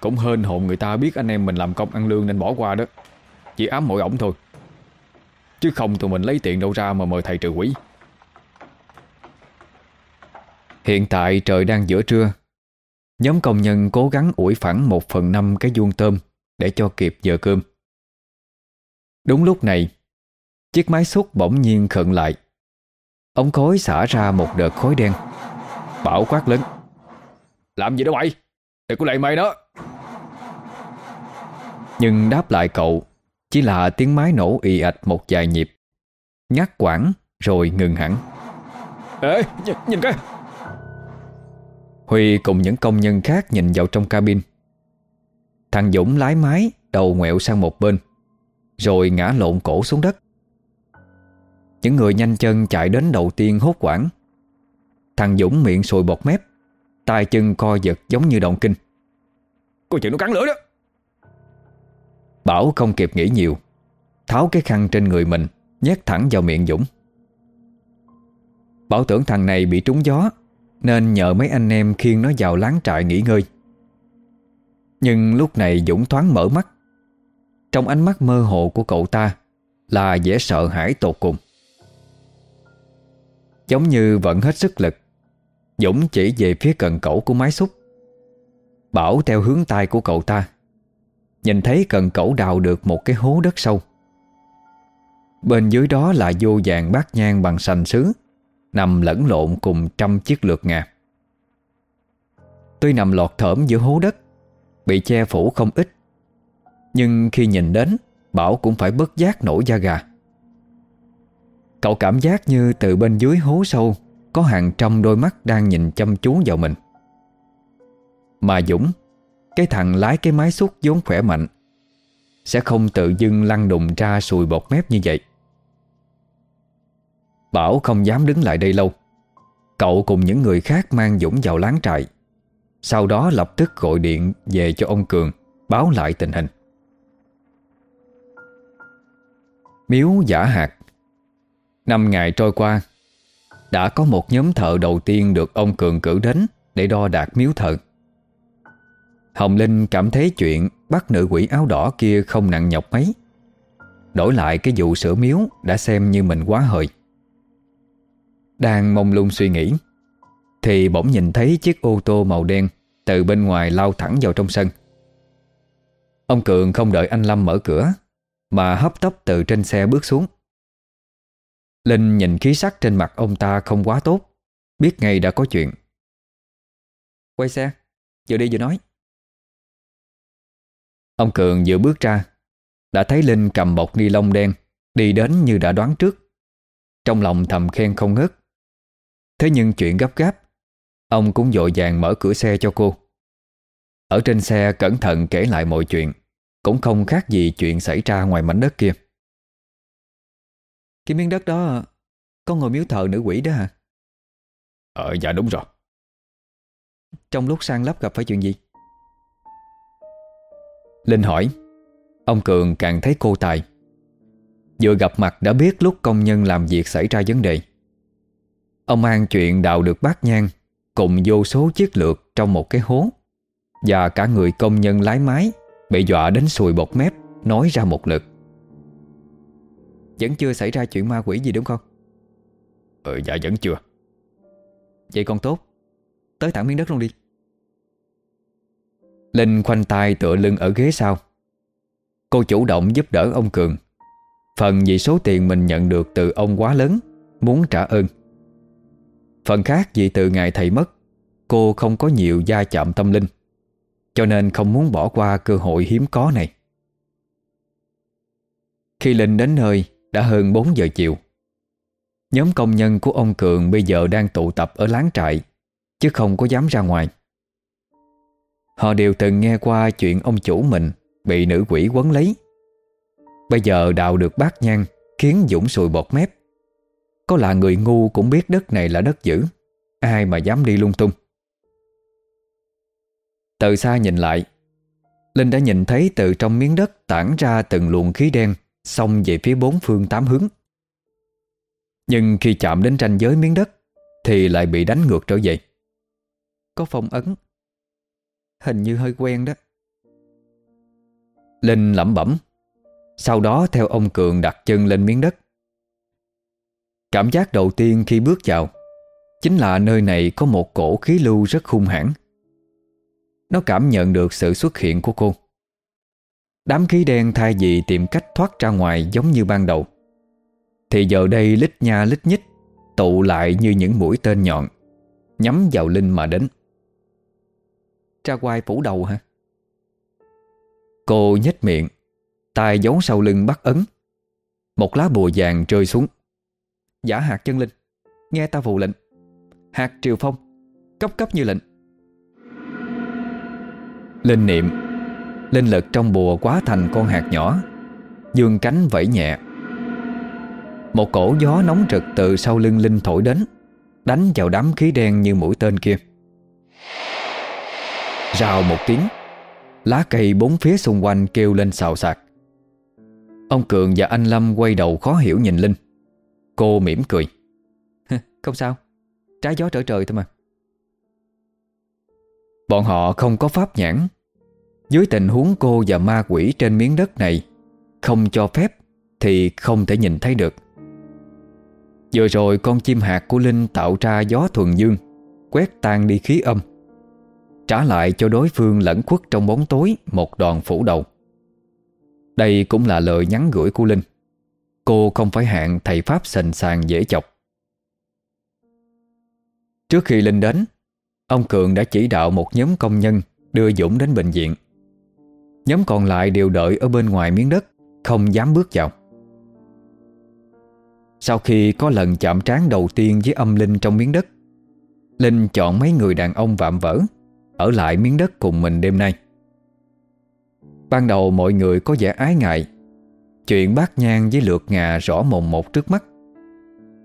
cũng hên hồn người ta biết anh em mình làm công ăn lương nên bỏ qua đó Chỉ ám mỗi ổng thôi Chứ không tụi mình lấy tiền đâu ra mà mời thầy trừ quỷ Hiện tại trời đang giữa trưa Nhóm công nhân cố gắng ủi phẳng một phần năm cái vuông tôm để cho kịp giờ cơm. Đúng lúc này, chiếc máy xúc bỗng nhiên khận lại. Ống khói xả ra một đợt khói đen. Bảo quát lớn. Làm gì đó mày? Đừng có lại mày đó. Nhưng đáp lại cậu chỉ là tiếng máy nổ ì ạch một vài nhịp. Ngắt quãng rồi ngừng hẳn. Ê, nhìn, nhìn cái. Huy cùng những công nhân khác nhìn vào trong cabin. Thằng Dũng lái máy Đầu ngoẹo sang một bên Rồi ngã lộn cổ xuống đất Những người nhanh chân chạy đến đầu tiên hốt quảng Thằng Dũng miệng sùi bọt mép tay chân co giật giống như động kinh Cô chuyện nó cắn lửa đó Bảo không kịp nghĩ nhiều. Tháo cái khăn trên người mình, Nhét thẳng vào miệng Dũng. Bảo tưởng thằng này bị trúng gió, Nên nhờ mấy anh em khiêng nó vào láng trại nghỉ ngơi. Nhưng lúc này Dũng thoáng mở mắt. Trong ánh mắt mơ hồ của cậu ta Là vẻ sợ hãi tột cùng. Giống như vẫn hết sức lực, Dũng chỉ về phía cần cẩu của máy xúc. Bảo theo hướng tay của cậu ta. Nhìn thấy cần cẩu đào được một cái hố đất sâu. Bên dưới đó là vô vàng bát nhang bằng sành sứ, Nằm lẫn lộn cùng trăm chiếc lượt ngà. Tuy nằm lọt thởm giữa hố đất, Bị che phủ không ít, Nhưng khi nhìn đến, Bảo cũng phải bất giác nổi da gà. Cậu cảm giác như từ bên dưới hố sâu Có hàng trăm đôi mắt đang nhìn chăm chú vào mình. Mà Dũng cái thằng lái cái máy xúc vốn khỏe mạnh, Sẽ không tự dưng lăn đùng ra sùi bọt mép như vậy. Bảo không dám đứng lại đây lâu. Cậu cùng những người khác mang Dũng vào láng trại. Sau đó lập tức gọi điện về cho ông Cường, Báo lại tình hình. Miếu giả hạt Năm ngày trôi qua, Đã có một nhóm thợ đầu tiên được ông Cường cử đến Để đo đạt miếu thợ Hồng Linh cảm thấy chuyện Bắt nữ quỷ áo đỏ kia không nặng nhọc mấy. Đổi lại cái vụ sửa miếu Đã xem như mình quá hời. Đang mông lung suy nghĩ, Thì bỗng nhìn thấy chiếc ô tô màu đen Từ bên ngoài lao thẳng vào trong sân. Ông Cường không đợi anh Lâm mở cửa, Mà hấp tấp từ trên xe bước xuống. Linh nhìn khí sắc trên mặt ông ta không quá tốt, Biết ngay đã có chuyện. Quay xe, Vừa đi vừa nói. Ông Cường vừa bước ra Đã thấy Linh cầm bọc ni lông đen Đi đến như đã đoán trước. Trong lòng thầm khen không ngớt. Thế nhưng chuyện gấp gáp Ông cũng dội vàng mở cửa xe cho cô. Ở trên xe cẩn thận kể lại mọi chuyện Cũng không khác gì chuyện xảy ra ngoài mảnh đất kia. Cái miếng đất đó Có ngôi miếu thờ nữ quỷ đó hả? Ờ dạ đúng rồi. Trong lúc sang lấp gặp phải chuyện gì? Linh hỏi. Ông Cường càng thấy cô tài. Vừa gặp mặt đã biết lúc công nhân làm việc xảy ra vấn đề. Ông mang chuyện đào được bát nhang Cùng vô số chiếc lược trong một cái hố. Và cả người công nhân lái máy Bị dọa đến sùi bọt mép Nói ra một lượt Vẫn chưa xảy ra chuyện ma quỷ gì đúng không? Ừ dạ vẫn chưa. Vậy còn tốt. Tới thẳng miếng đất luôn đi Linh khoanh tay tựa lưng ở ghế sau. Cô chủ động giúp đỡ ông Cường. Phần vì số tiền mình nhận được từ ông quá lớn, Muốn trả ơn. Phần khác vì từ ngày thầy mất, Cô không có nhiều gia chạm tâm linh, Cho nên không muốn bỏ qua cơ hội hiếm có này. Khi Linh đến nơi, Đã hơn 4 giờ chiều. Nhóm công nhân của ông Cường Bây giờ đang tụ tập ở láng trại, Chứ không có dám ra ngoài. Họ đều từng nghe qua chuyện ông chủ mình Bị nữ quỷ quấn lấy. Bây giờ đào được bát nhang, Khiến Dũng sùi bọt mép. Có là người ngu cũng biết đất này là đất dữ, Ai mà dám đi lung tung. Từ xa nhìn lại, Linh đã nhìn thấy từ trong miếng đất tản ra từng luồng khí đen, Xông về phía bốn phương tám hướng. Nhưng khi chạm đến ranh giới miếng đất, Thì lại bị đánh ngược trở về. Có phong ấn Hình như hơi quen đó. Linh lẩm bẩm. Sau đó theo ông Cường đặt chân lên miếng đất. Cảm giác đầu tiên khi bước vào Chính là nơi này có một cổ khí lưu rất hung hãn. Nó cảm nhận được sự xuất hiện của cô. Đám khí đen thay vì tìm cách thoát ra ngoài giống như ban đầu. Thì giờ đây lít nha lít nhít, Tụ lại như những mũi tên nhọn, Nhắm vào Linh mà đến. Ra quai phủ đầu hả? Cô nhếch miệng, tay giấu sau lưng bắt ấn. Một lá bùa vàng rơi xuống. Giả hạt chân linh, Nghe ta vụ lệnh. Hạt triều phong, Cấp cấp như lệnh. Linh niệm Linh lực trong bùa quá thành con hạt nhỏ. Dương cánh vẫy nhẹ. Một cổ gió nóng trực từ sau lưng Linh thổi đến, Đánh vào đám khí đen như mũi tên kia. Rào một tiếng. Lá cây bốn phía xung quanh kêu lên xào xạc. Ông Cường và anh Lâm quay đầu khó hiểu nhìn Linh. Cô mỉm cười. Không sao. Trái gió trở trời thôi mà. Bọn họ không có pháp nhãn. Dưới tình huống cô và ma quỷ trên miếng đất này Không cho phép Thì không thể nhìn thấy được. Vừa rồi con chim hạt của Linh tạo ra gió thuần dương, Quét tan đi khí âm. Trả lại cho đối phương lẫn khuất trong bóng tối Một đòn phủ đầu. Đây cũng là lời nhắn gửi của Linh. Cô không phải hạng thầy Pháp sành sàng dễ chọc. Trước khi Linh đến, Ông Cường đã chỉ đạo một nhóm công nhân Đưa Dũng đến bệnh viện. Nhóm còn lại đều đợi ở bên ngoài miếng đất, Không dám bước vào. Sau khi có lần chạm trán đầu tiên với âm Linh trong miếng đất, Linh chọn mấy người đàn ông vạm vỡ. Ở lại miếng đất cùng mình đêm nay. Ban đầu mọi người có vẻ ái ngại. Chuyện bát nhang với lượt ngà rõ mồn một trước mắt.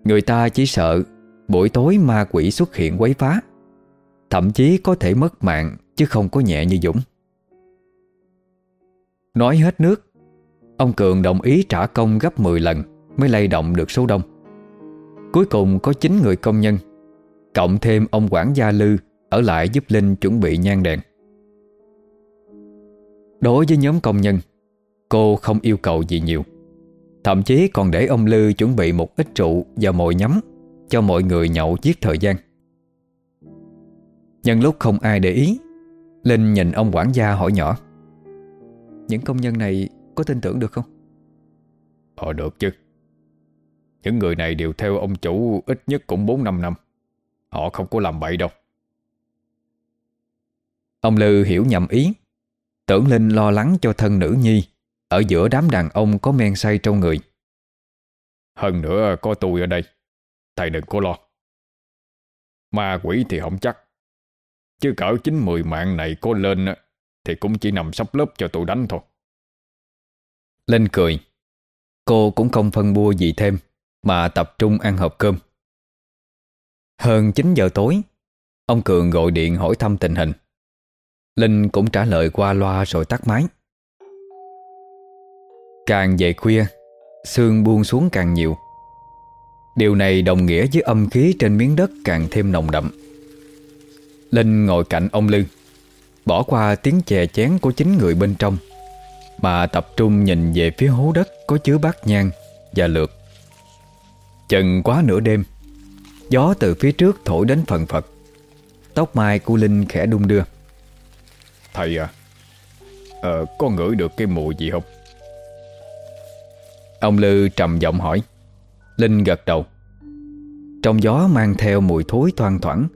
Người ta chỉ sợ Buổi tối ma quỷ xuất hiện quấy phá. Thậm chí có thể mất mạng Chứ không có nhẹ như Dũng. Nói hết nước, Ông Cường đồng ý trả công gấp 10 lần Mới lay động được số đông. Cuối cùng có 9 người công nhân, Cộng thêm ông quản gia Lư ở lại giúp Linh chuẩn bị nhang đèn. Đối với nhóm công nhân, Cô không yêu cầu gì nhiều. Thậm chí còn để ông Lư chuẩn bị một ít rượu Và mồi nhắm cho mọi người nhậu giết thời gian. Nhân lúc không ai để ý, Linh nhìn ông quản gia hỏi nhỏ, Những công nhân này có tin tưởng được không? Ờ được chứ. Những người này đều theo ông chủ ít nhất cũng 4-5 năm. Họ không có làm bậy đâu. Ông Lư hiểu nhầm ý. Tưởng Linh lo lắng cho thân nữ nhi. Ở giữa đám đàn ông có men say trong người. Hơn nữa có tôi ở đây. Thầy đừng có lo. Ma quỷ thì không chắc. Chứ cỡ chín mười mạng này có lên Thì cũng chỉ nằm sắp lớp cho tụi đánh thôi. Linh cười. Cô cũng không phân bua gì thêm Mà tập trung ăn hộp cơm. Hơn 9 giờ tối Ông Cường gọi điện hỏi thăm tình hình Linh cũng trả lời qua loa rồi tắt máy. Càng về khuya, Sương buông xuống càng nhiều. Điều này đồng nghĩa với âm khí trên miếng đất càng thêm nồng đậm. Linh ngồi cạnh ông Lư, Bỏ qua tiếng chè chén của chính người bên trong, Mà tập trung nhìn về phía hố đất có chứa bát nhang và lượt Chừng quá nửa đêm, Gió từ phía trước thổi đến phần phật, Tóc mai của Linh khẽ đung đưa. Thầy à Ờ có ngửi được cái mùi gì không? Ông Lư trầm giọng hỏi. Linh gật đầu. Trong gió mang theo mùi thối thoang thoảng.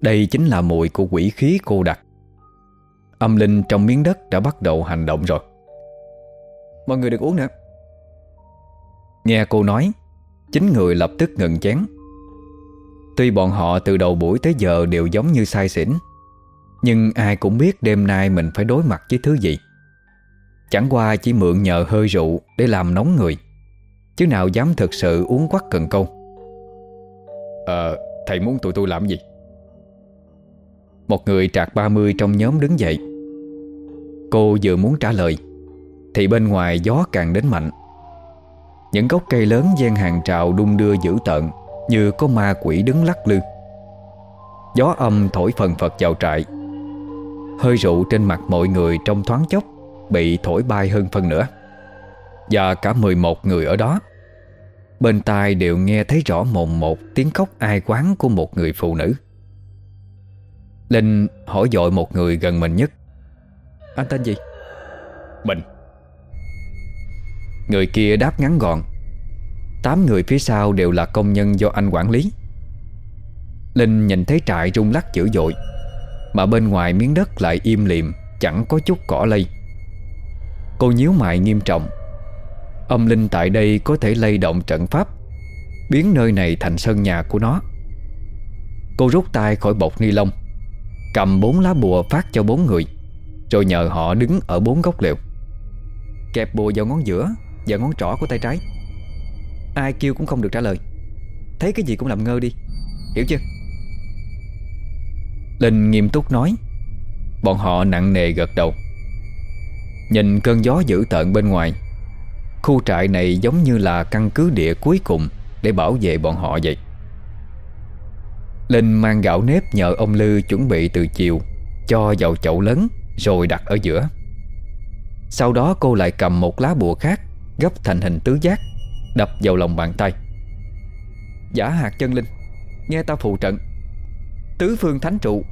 Đây chính là mùi của quỷ khí cô đặc. Âm linh trong miếng đất đã bắt đầu hành động rồi. Mọi người được uống nữa Nghe cô nói, Chính người lập tức ngừng chén. Tuy bọn họ từ đầu buổi tới giờ đều giống như say xỉn nhưng ai cũng biết đêm nay mình phải đối mặt với thứ gì. Chẳng qua chỉ mượn nhờ hơi rượu để làm nóng người, Chứ nào dám thực sự uống quắc cần câu. Ờ Thầy muốn tụi tôi làm gì? Một người trạc 30 trong nhóm đứng dậy. Cô vừa muốn trả lời, Thì bên ngoài gió càng đến mạnh. Những gốc cây lớn gian hàng trào đung đưa dữ tợn, Như có ma quỷ đứng lắc lư. Gió âm thổi phần phật vào trại. Hơi rượu trên mặt mọi người trong thoáng chốc Bị thổi bay hơn phần nữa. Và cả 11 người ở đó. Bên tai đều nghe thấy rõ mồm một tiếng khóc ai quán của một người phụ nữ. Linh hỏi dội một người gần mình nhất. Anh tên gì? Bình. Người kia đáp ngắn gọn. Tám người phía sau đều là công nhân do anh quản lý. Linh nhìn thấy trại rung lắc dữ dội mà bên ngoài miếng đất lại im liệm Chẳng có chút cỏ lây. Cô nhíu mày nghiêm trọng. Âm linh tại đây có thể lay động trận pháp, Biến nơi này thành sân nhà của nó. Cô rút tay khỏi bọc ni lông, Cầm bốn lá bùa phát cho bốn người, Rồi nhờ họ đứng ở bốn góc lều. Kẹp bùa vào ngón giữa Và ngón trỏ của tay trái. Ai kêu cũng không được trả lời. Thấy cái gì cũng làm ngơ đi, Hiểu chưa? Linh nghiêm túc nói. Bọn họ nặng nề gật đầu. Nhìn cơn gió dữ tợn bên ngoài, Khu trại này giống như là căn cứ địa cuối cùng Để bảo vệ bọn họ vậy. Linh mang gạo nếp nhờ ông Lư chuẩn bị từ chiều, Cho vào chậu lớn, Rồi đặt ở giữa. Sau đó cô lại cầm một lá bùa khác, Gấp thành hình tứ giác, Đập vào lòng bàn tay. Giả hạt chân linh, Nghe ta phụ trận. Tứ phương thánh trụ,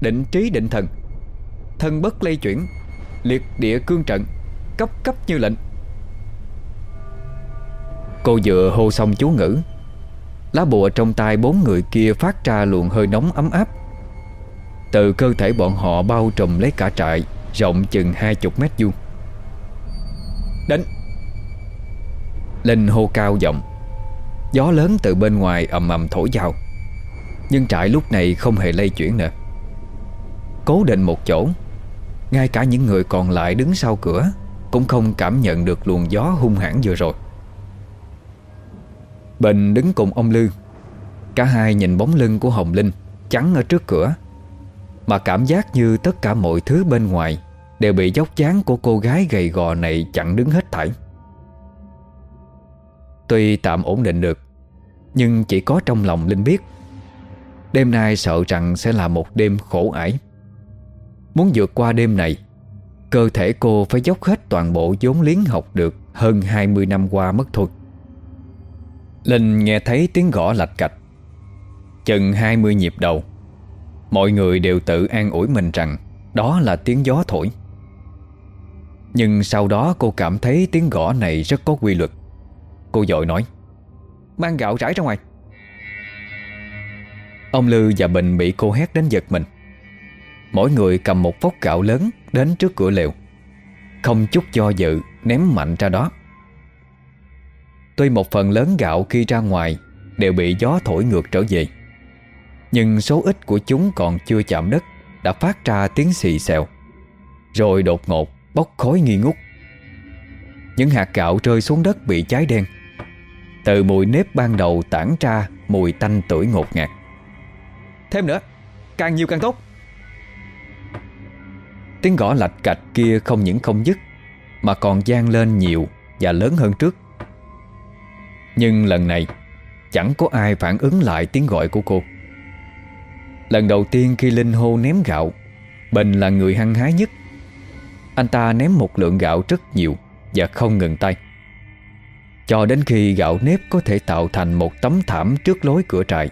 Định trí định thần. Thân bất lây chuyển, Liệt địa cương trận, Cấp cấp như lệnh. Cô vừa hô xong chú ngữ, Lá bùa trong tay bốn người kia phát ra luồng hơi nóng ấm áp. Từ cơ thể bọn họ bao trùm lấy cả trại, Rộng chừng hai chục mét vuông. Đánh! Linh hô cao giọng, Gió lớn từ bên ngoài ầm ầm thổi vào. Nhưng trại lúc này không hề lay chuyển nữa. Cố định một chỗ, Ngay cả những người còn lại đứng sau cửa Cũng không cảm nhận được luồng gió hung hãn vừa rồi. Bình đứng cùng ông Lư. Cả hai nhìn bóng lưng của Hồng Linh Trắng ở trước cửa, Mà cảm giác như tất cả mọi thứ bên ngoài Đều bị dốc dáng của cô gái gầy gò này chặn đứng hết thảy. Tuy tạm ổn định được, Nhưng chỉ có trong lòng Linh biết Đêm nay sợ rằng sẽ là một đêm khổ ải. Muốn vượt qua đêm này, Cơ thể cô phải dốc hết toàn bộ vốn liếng học được Hơn 20 năm qua mất thôi. Linh nghe thấy tiếng gõ lạch cạch. Chừng 20 nhịp đầu, Mọi người đều tự an ủi mình rằng Đó là tiếng gió thổi. Nhưng sau đó cô cảm thấy tiếng gõ này rất có quy luật. Cô dội nói, Mang gạo rải ra ngoài. Ông Lư và Bình bị cô hét đến giật mình. Mỗi người cầm một vốc gạo lớn Đến trước cửa lều. Không chút do dự, Ném mạnh ra đó. Tuy một phần lớn gạo khi ra ngoài Đều bị gió thổi ngược trở về, Nhưng số ít của chúng còn chưa chạm đất, Đã phát ra tiếng xì xèo, Rồi đột ngột bốc khói nghi ngút. Những hạt gạo rơi xuống đất bị cháy đen, Từ mùi nếp ban đầu tản ra Mùi tanh tuổi ngột ngạt. Thêm nữa, Càng nhiều càng tốt. Tiếng gõ lạch cạch kia không những không dứt, Mà còn gian lên nhiều Và lớn hơn trước. Nhưng lần này, Chẳng có ai phản ứng lại tiếng gọi của cô. Lần đầu tiên khi Linh hô ném gạo, Bình là người hăng hái nhất. Anh ta ném một lượng gạo rất nhiều Và không ngừng tay. Cho đến khi gạo nếp có thể tạo thành một tấm thảm trước lối cửa trại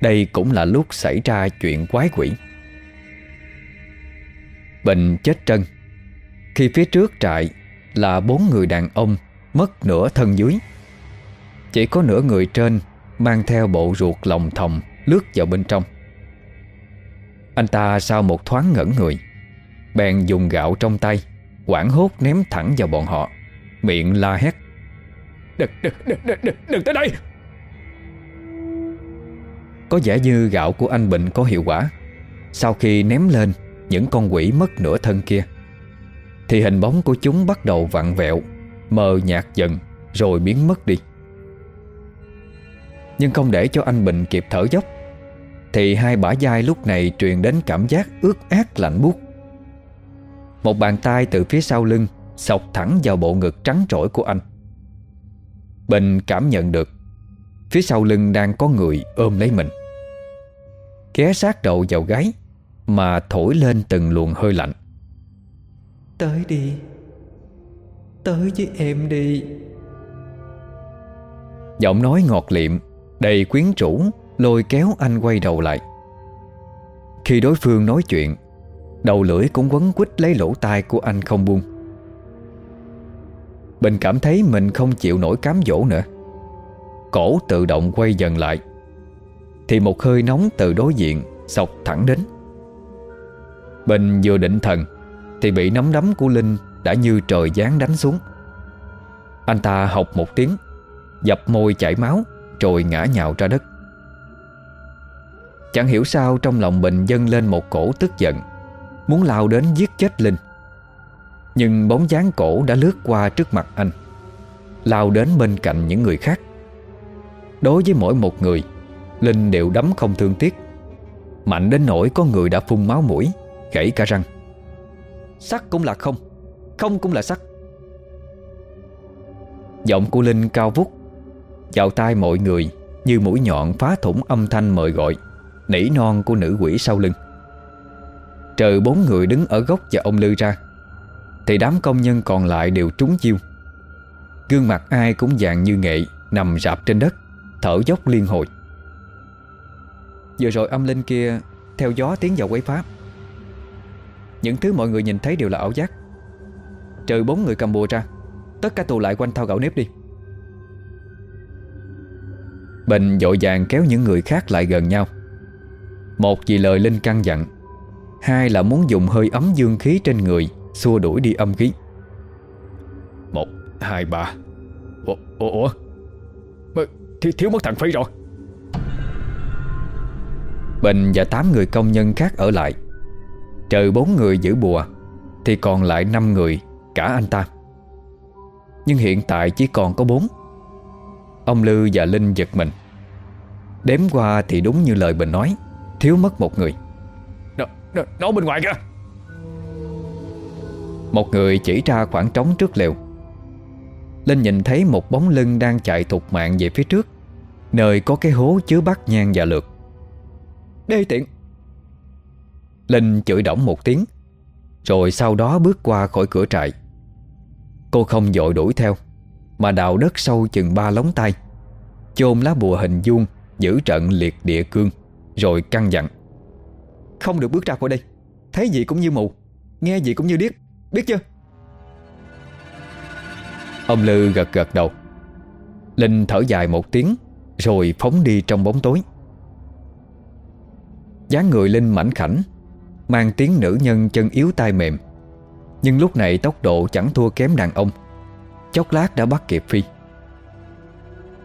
đây cũng là lúc xảy ra chuyện quái quỷ. Bình chết trân. Khi phía trước trại là bốn người đàn ông Mất nửa thân dưới. Chỉ có nửa người trên Mang theo bộ ruột lòng thòng Lướt vào bên trong. Anh ta sau một thoáng ngẩn người Bèn dùng gạo trong tay Quảng hốt ném thẳng vào bọn họ Miệng la hét. Đừng, đừng, đừng, đừng, đừng, đừng tới đây! Có vẻ như gạo của anh Bình có hiệu quả. Sau khi ném lên, những con quỷ mất nửa thân kia. Thì hình bóng của chúng bắt đầu vặn vẹo, Mờ nhạt dần, Rồi biến mất đi. Nhưng không để cho anh Bình kịp thở dốc, Thì hai bả dai lúc này truyền đến cảm giác ướt át lạnh buốt. Một bàn tay từ phía sau lưng Sọc thẳng vào bộ ngực trắng trỗi của anh. Bình cảm nhận được, Phía sau lưng đang có người ôm lấy mình. Ghé sát đầu vào gáy mà thổi lên từng luồng hơi lạnh. Tới đi. Tới với em đi. Giọng nói ngọt liệm Đầy quyến rũ Lôi kéo anh quay đầu lại. Khi đối phương nói chuyện Đầu lưỡi cũng quấn quýt lấy lỗ tai của anh không buông. Bình cảm thấy mình không chịu nổi cám dỗ nữa. Cổ tự động quay dần lại thì một hơi nóng từ đối diện Sọc thẳng đến. Bình vừa định thần Thì bị nắm đấm của Linh Đã như trời giáng đánh xuống. Anh ta học một tiếng, Dập môi chảy máu, Rồi ngã nhào ra đất. Chẳng hiểu sao trong lòng Bình dâng lên một cổ tức giận, Muốn lao đến giết chết Linh. Nhưng bóng dáng cổ đã lướt qua trước mặt anh, Lao đến bên cạnh những người khác. Đối với mỗi một người Linh đều đấm không thương tiếc. Mạnh đến nỗi có người đã phun máu mũi, Gãy cả răng. Sắt cũng là không Không cũng là sắt. Giọng của Linh cao vút. Vào tai mọi người Như mũi nhọn phá thủng âm thanh mời gọi, Nỉ non của nữ quỷ sau lưng. Trừ bốn người đứng ở góc và ông Lư ra, Thì đám công nhân còn lại đều trúng chiêu. Gương mặt ai cũng dạng như nghệ, Nằm rạp trên đất, Thở dốc liên hồi. Vừa rồi âm linh kia Theo gió tiến vào quấy phá những thứ mọi người nhìn thấy đều là ảo giác. Trừ bốn người cầm bùa ra Tất cả tụ lại quanh thao gạo nếp đi. Bình dội vàng kéo những người khác lại gần nhau. Một vì lời Linh căn dặn Hai là muốn dùng hơi ấm dương khí trên người Xua đuổi đi âm khí. Một, hai, ba. Ủa, ủa, ủa? Thiếu, thiếu mất thằng Phi rồi. Bình và tám người công nhân khác ở lại. Trừ bốn người giữ bùa Thì còn lại năm người Cả anh ta. Nhưng hiện tại chỉ còn có bốn. Ông Lư và Linh giật mình. Đếm qua thì đúng như lời Bình nói Thiếu mất một người. Nó, nó, nó bên ngoài kìa. Một người chỉ ra khoảng trống trước lều. Linh nhìn thấy một bóng lưng đang chạy thục mạng về phía trước Nơi có cái hố chứa bắt nhang và lượt Đê tiện. Linh chửi đổng một tiếng, Rồi sau đó bước qua khỏi cửa trại. Cô không dội đuổi theo, Mà đào đất sâu chừng ba lóng tay Chôn lá bùa hình vuông, Giữ trận liệt địa cương, Rồi căng dặn. Không được bước ra khỏi đây, Thấy gì cũng như mù, Nghe gì cũng như điếc, Biết chưa? Ông Lư gật gật đầu. Linh thở dài một tiếng, Rồi phóng đi trong bóng tối dáng người Linh mảnh khảnh, Mang tiếng nữ nhân chân yếu tay mềm. Nhưng lúc này tốc độ chẳng thua kém đàn ông. Chốc lát đã bắt kịp Phi.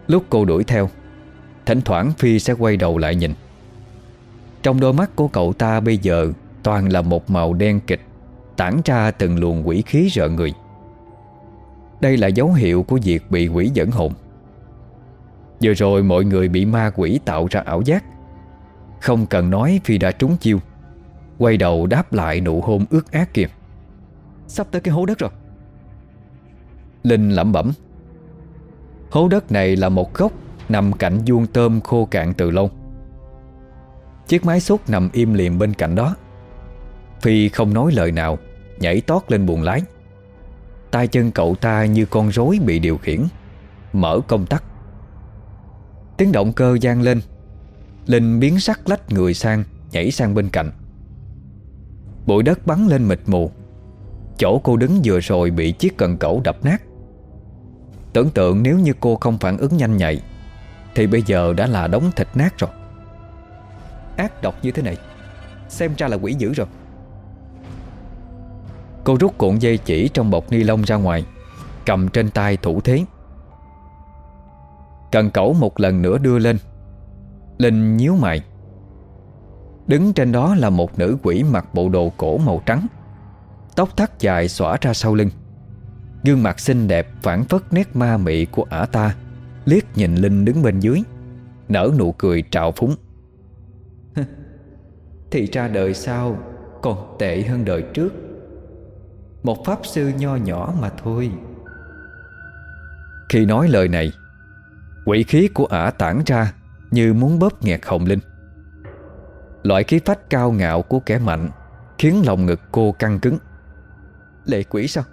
Lúc cô đuổi theo, Thỉnh thoảng Phi sẽ quay đầu lại nhìn. Trong đôi mắt của cậu ta bây giờ Toàn là một màu đen kịch, Tản ra từng luồng quỷ khí rợ người. Đây là dấu hiệu của việc bị quỷ dẫn hồn. Vừa rồi mọi người bị ma quỷ tạo ra ảo giác. Không cần nói Phi đã trúng chiêu. Quay đầu đáp lại nụ hôn ướt át kia. Sắp tới cái hố đất rồi. Linh lẩm bẩm. Hố đất này là một góc Nằm cạnh vuông tôm khô cạn từ lâu. Chiếc máy xúc nằm im liềm bên cạnh đó. Phi không nói lời nào Nhảy tót lên buồng lái. Tay chân cậu ta như con rối bị điều khiển Mở công tắc. Tiếng động cơ gian lên Linh biến sắc lách người sang, Nhảy sang bên cạnh. Bụi đất bắn lên mịt mù. Chỗ cô đứng vừa rồi bị chiếc cần cẩu đập nát. Tưởng tượng nếu như cô không phản ứng nhanh nhạy, Thì bây giờ đã là đống thịt nát rồi. Ác độc như thế này, Xem ra là quỷ dữ rồi. Cô rút cuộn dây chỉ trong bọc ni lông ra ngoài, Cầm trên tay thủ thế. Cần cẩu một lần nữa đưa lên Linh nhíu mày. Đứng trên đó là một nữ quỷ mặc bộ đồ cổ màu trắng, Tóc thắt dài xõa ra sau lưng. Gương mặt xinh đẹp phản phất nét ma mị của ả ta, Liếc nhìn Linh đứng bên dưới, Nở nụ cười trào phúng. [LAUGHS] Thì ra đời sau Còn tệ hơn đời trước. Một pháp sư nho nhỏ mà thôi. Khi nói lời này, Quỷ khí của ả tản ra như muốn bóp nghẹt hồng linh. Loại khí phách cao ngạo của kẻ mạnh Khiến lòng ngực cô căng cứng. Lệ quỷ sao?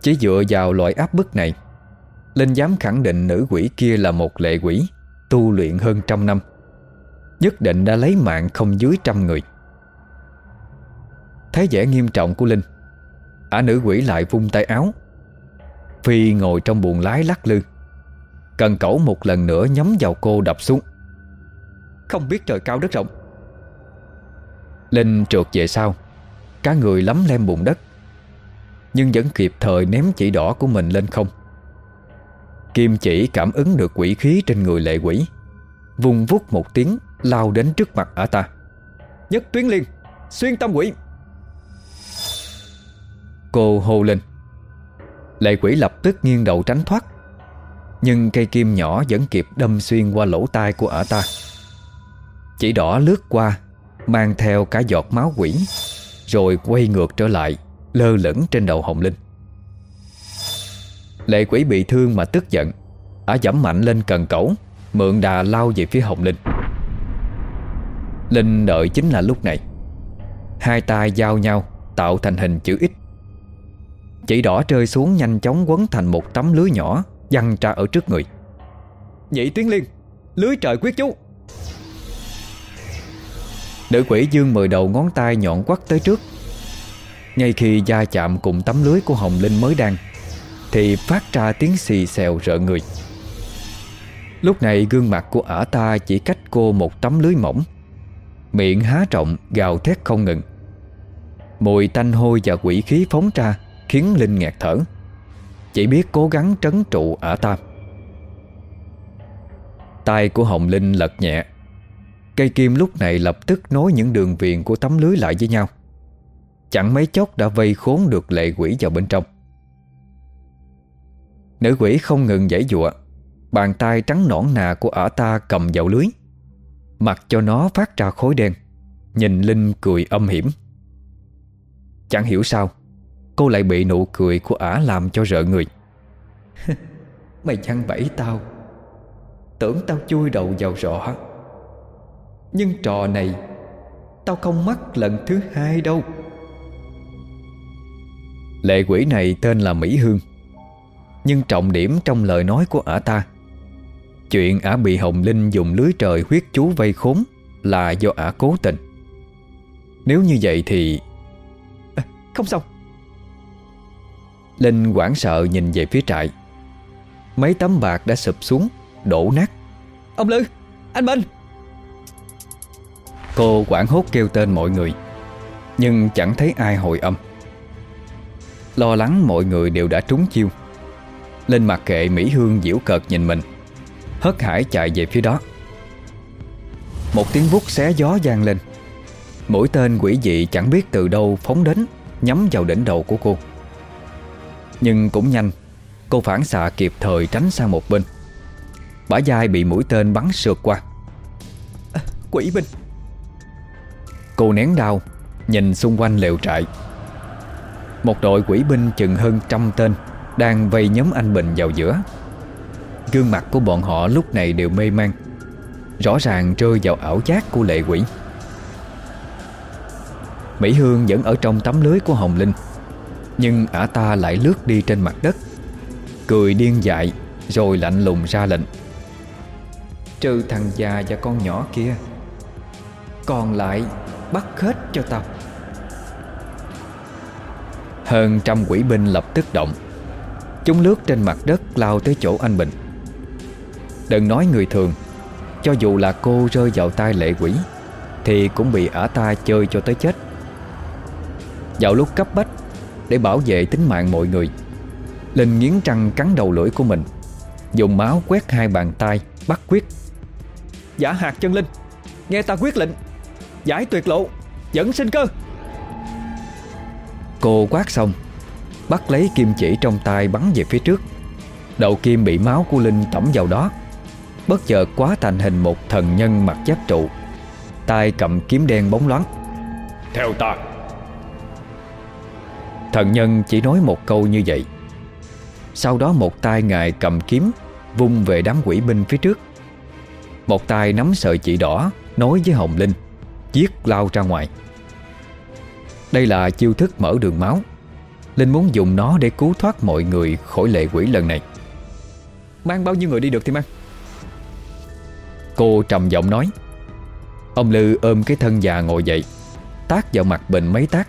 Chỉ dựa vào loại áp bức này, Linh dám khẳng định nữ quỷ kia là một lệ quỷ, Tu luyện hơn trăm năm, Nhất định đã lấy mạng không dưới trăm người. Thấy vẻ nghiêm trọng của Linh, Ả nữ quỷ lại vung tay áo, Phi ngồi trong buồng lái lắc lư. Cần cẩu một lần nữa nhắm vào cô đập xuống. Không biết trời cao đất rộng. Linh trượt về sau Cả người lắm lem bùn đất Nhưng vẫn kịp thời ném chỉ đỏ của mình lên không. Kim chỉ cảm ứng được quỷ khí trên người lệ quỷ Vùng vút một tiếng Lao đến trước mặt ả ta. Nhất tuyến liên Xuyên tâm quỷ. Cô hô lên. Lệ quỷ lập tức nghiêng đầu tránh thoát nhưng cây kim nhỏ vẫn kịp đâm xuyên qua lỗ tai của ả ta. Chỉ đỏ lướt qua, Mang theo cả giọt máu quỷ, Rồi quay ngược trở lại, Lơ lửng trên đầu Hồng Linh. Lệ quỷ bị thương mà tức giận, Ả dẫm mạnh lên cần cẩu, Mượn đà lao về phía Hồng Linh. Linh đợi chính là lúc này. Hai tay giao nhau, Tạo thành hình chữ X. Chỉ đỏ rơi xuống nhanh chóng quấn thành một tấm lưới nhỏ. Dăng ra ở trước người. Nhị tuyến liên, Lưới trời quyết chú. Nữ quỷ dương mười đầu ngón tay nhọn quắt tới trước. Ngay khi da chạm cùng tấm lưới của Hồng Linh mới đang, Thì phát ra tiếng xì xèo rợ người. Lúc này gương mặt của ả ta chỉ cách cô một tấm lưới mỏng, Miệng há rộng, gào thét không ngừng. Mùi tanh hôi và quỷ khí phóng ra Khiến Linh nghẹt thở. Chỉ biết cố gắng trấn trụ ả ta tay của Hồng Linh lật nhẹ. Cây kim lúc này lập tức nối những đường viền của tấm lưới lại với nhau. Chẳng mấy chốc đã vây khốn được lệ quỷ vào bên trong. Nữ quỷ không ngừng giãy dụa Bàn tay trắng nõn nà của ả ta cầm vào lưới. Mặc cho nó phát ra khối đen. Nhìn Linh cười âm hiểm. Chẳng hiểu sao Cô lại bị nụ cười của ả làm cho rợ người. [LAUGHS] Mày chăn bẫy tao. Tưởng tao chui đầu vào rọ. Nhưng trò này Tao không mắc lần thứ hai đâu. Lệ quỷ này tên là Mỹ Hương. Nhưng trọng điểm trong lời nói của ả ta Chuyện ả bị Hồng Linh dùng lưới trời huyết chú vây khốn là do ả cố tình. Nếu như vậy thì à, Không xong Linh hoảng sợ nhìn về phía trại. Mấy tấm bạc đã sụp xuống Đổ nát. Ông Lư, anh Minh. Cô quảng hốt kêu tên mọi người Nhưng chẳng thấy ai hồi âm. Lo lắng mọi người đều đã trúng chiêu. Linh mặt kệ Mỹ Hương diễu cợt nhìn mình Hất hải chạy về phía đó. Một tiếng vút xé gió vang lên. Mũi tên quỷ dị chẳng biết từ đâu phóng đến Nhắm vào đỉnh đầu của cô. Nhưng cũng nhanh Cô phản xạ kịp thời tránh sang một bên. Bả vai bị mũi tên bắn sượt qua. À, Quỷ binh Cô nén đau Nhìn xung quanh lều trại. Một đội quỷ binh chừng hơn trăm tên Đang vây nhóm anh Bình vào giữa. Gương mặt của bọn họ lúc này đều mê man Rõ ràng rơi vào ảo giác của lệ quỷ. Mỹ Hương vẫn ở trong tấm lưới của Hồng Linh nhưng ả ta lại lướt đi trên mặt đất, Cười điên dại, Rồi lạnh lùng ra lệnh. Trừ thằng già và con nhỏ kia, Còn lại bắt hết cho tao. Hơn trăm quỷ binh lập tức động. Chúng lướt trên mặt đất lao tới chỗ anh Bình. Đừng nói người thường, Cho dù là cô rơi vào tay lệ quỷ, Thì cũng bị ả ta chơi cho tới chết. Vào lúc cấp bách để bảo vệ tính mạng mọi người. Linh nghiến răng cắn đầu lưỡi của mình, Dùng máu quét hai bàn tay, Bắt quyết. Giả hạt chân linh, Nghe ta quyết lệnh, Giải tuyệt lộ, Dẫn sinh cơ. Cô quát xong, Bắt lấy kim chỉ trong tay bắn về phía trước. Đầu kim bị máu của Linh tẩm vào đó. Bất chợt quá thành hình một thần nhân mặt giáp trụ, tay cầm kiếm đen bóng loáng. Theo ta Thần nhân chỉ nói một câu như vậy. Sau đó một tay ngài cầm kiếm, Vung về đám quỷ binh phía trước. Một tay nắm sợi chỉ đỏ, Nói với Hồng Linh, Giết lao ra ngoài. Đây là chiêu thức mở đường máu. Linh muốn dùng nó để cứu thoát mọi người khỏi lệ quỷ lần này. Mang bao nhiêu người đi được thì mang. Cô trầm giọng nói. Ông Lư ôm cái thân già ngồi dậy, Tác vào mặt Bình mấy tác.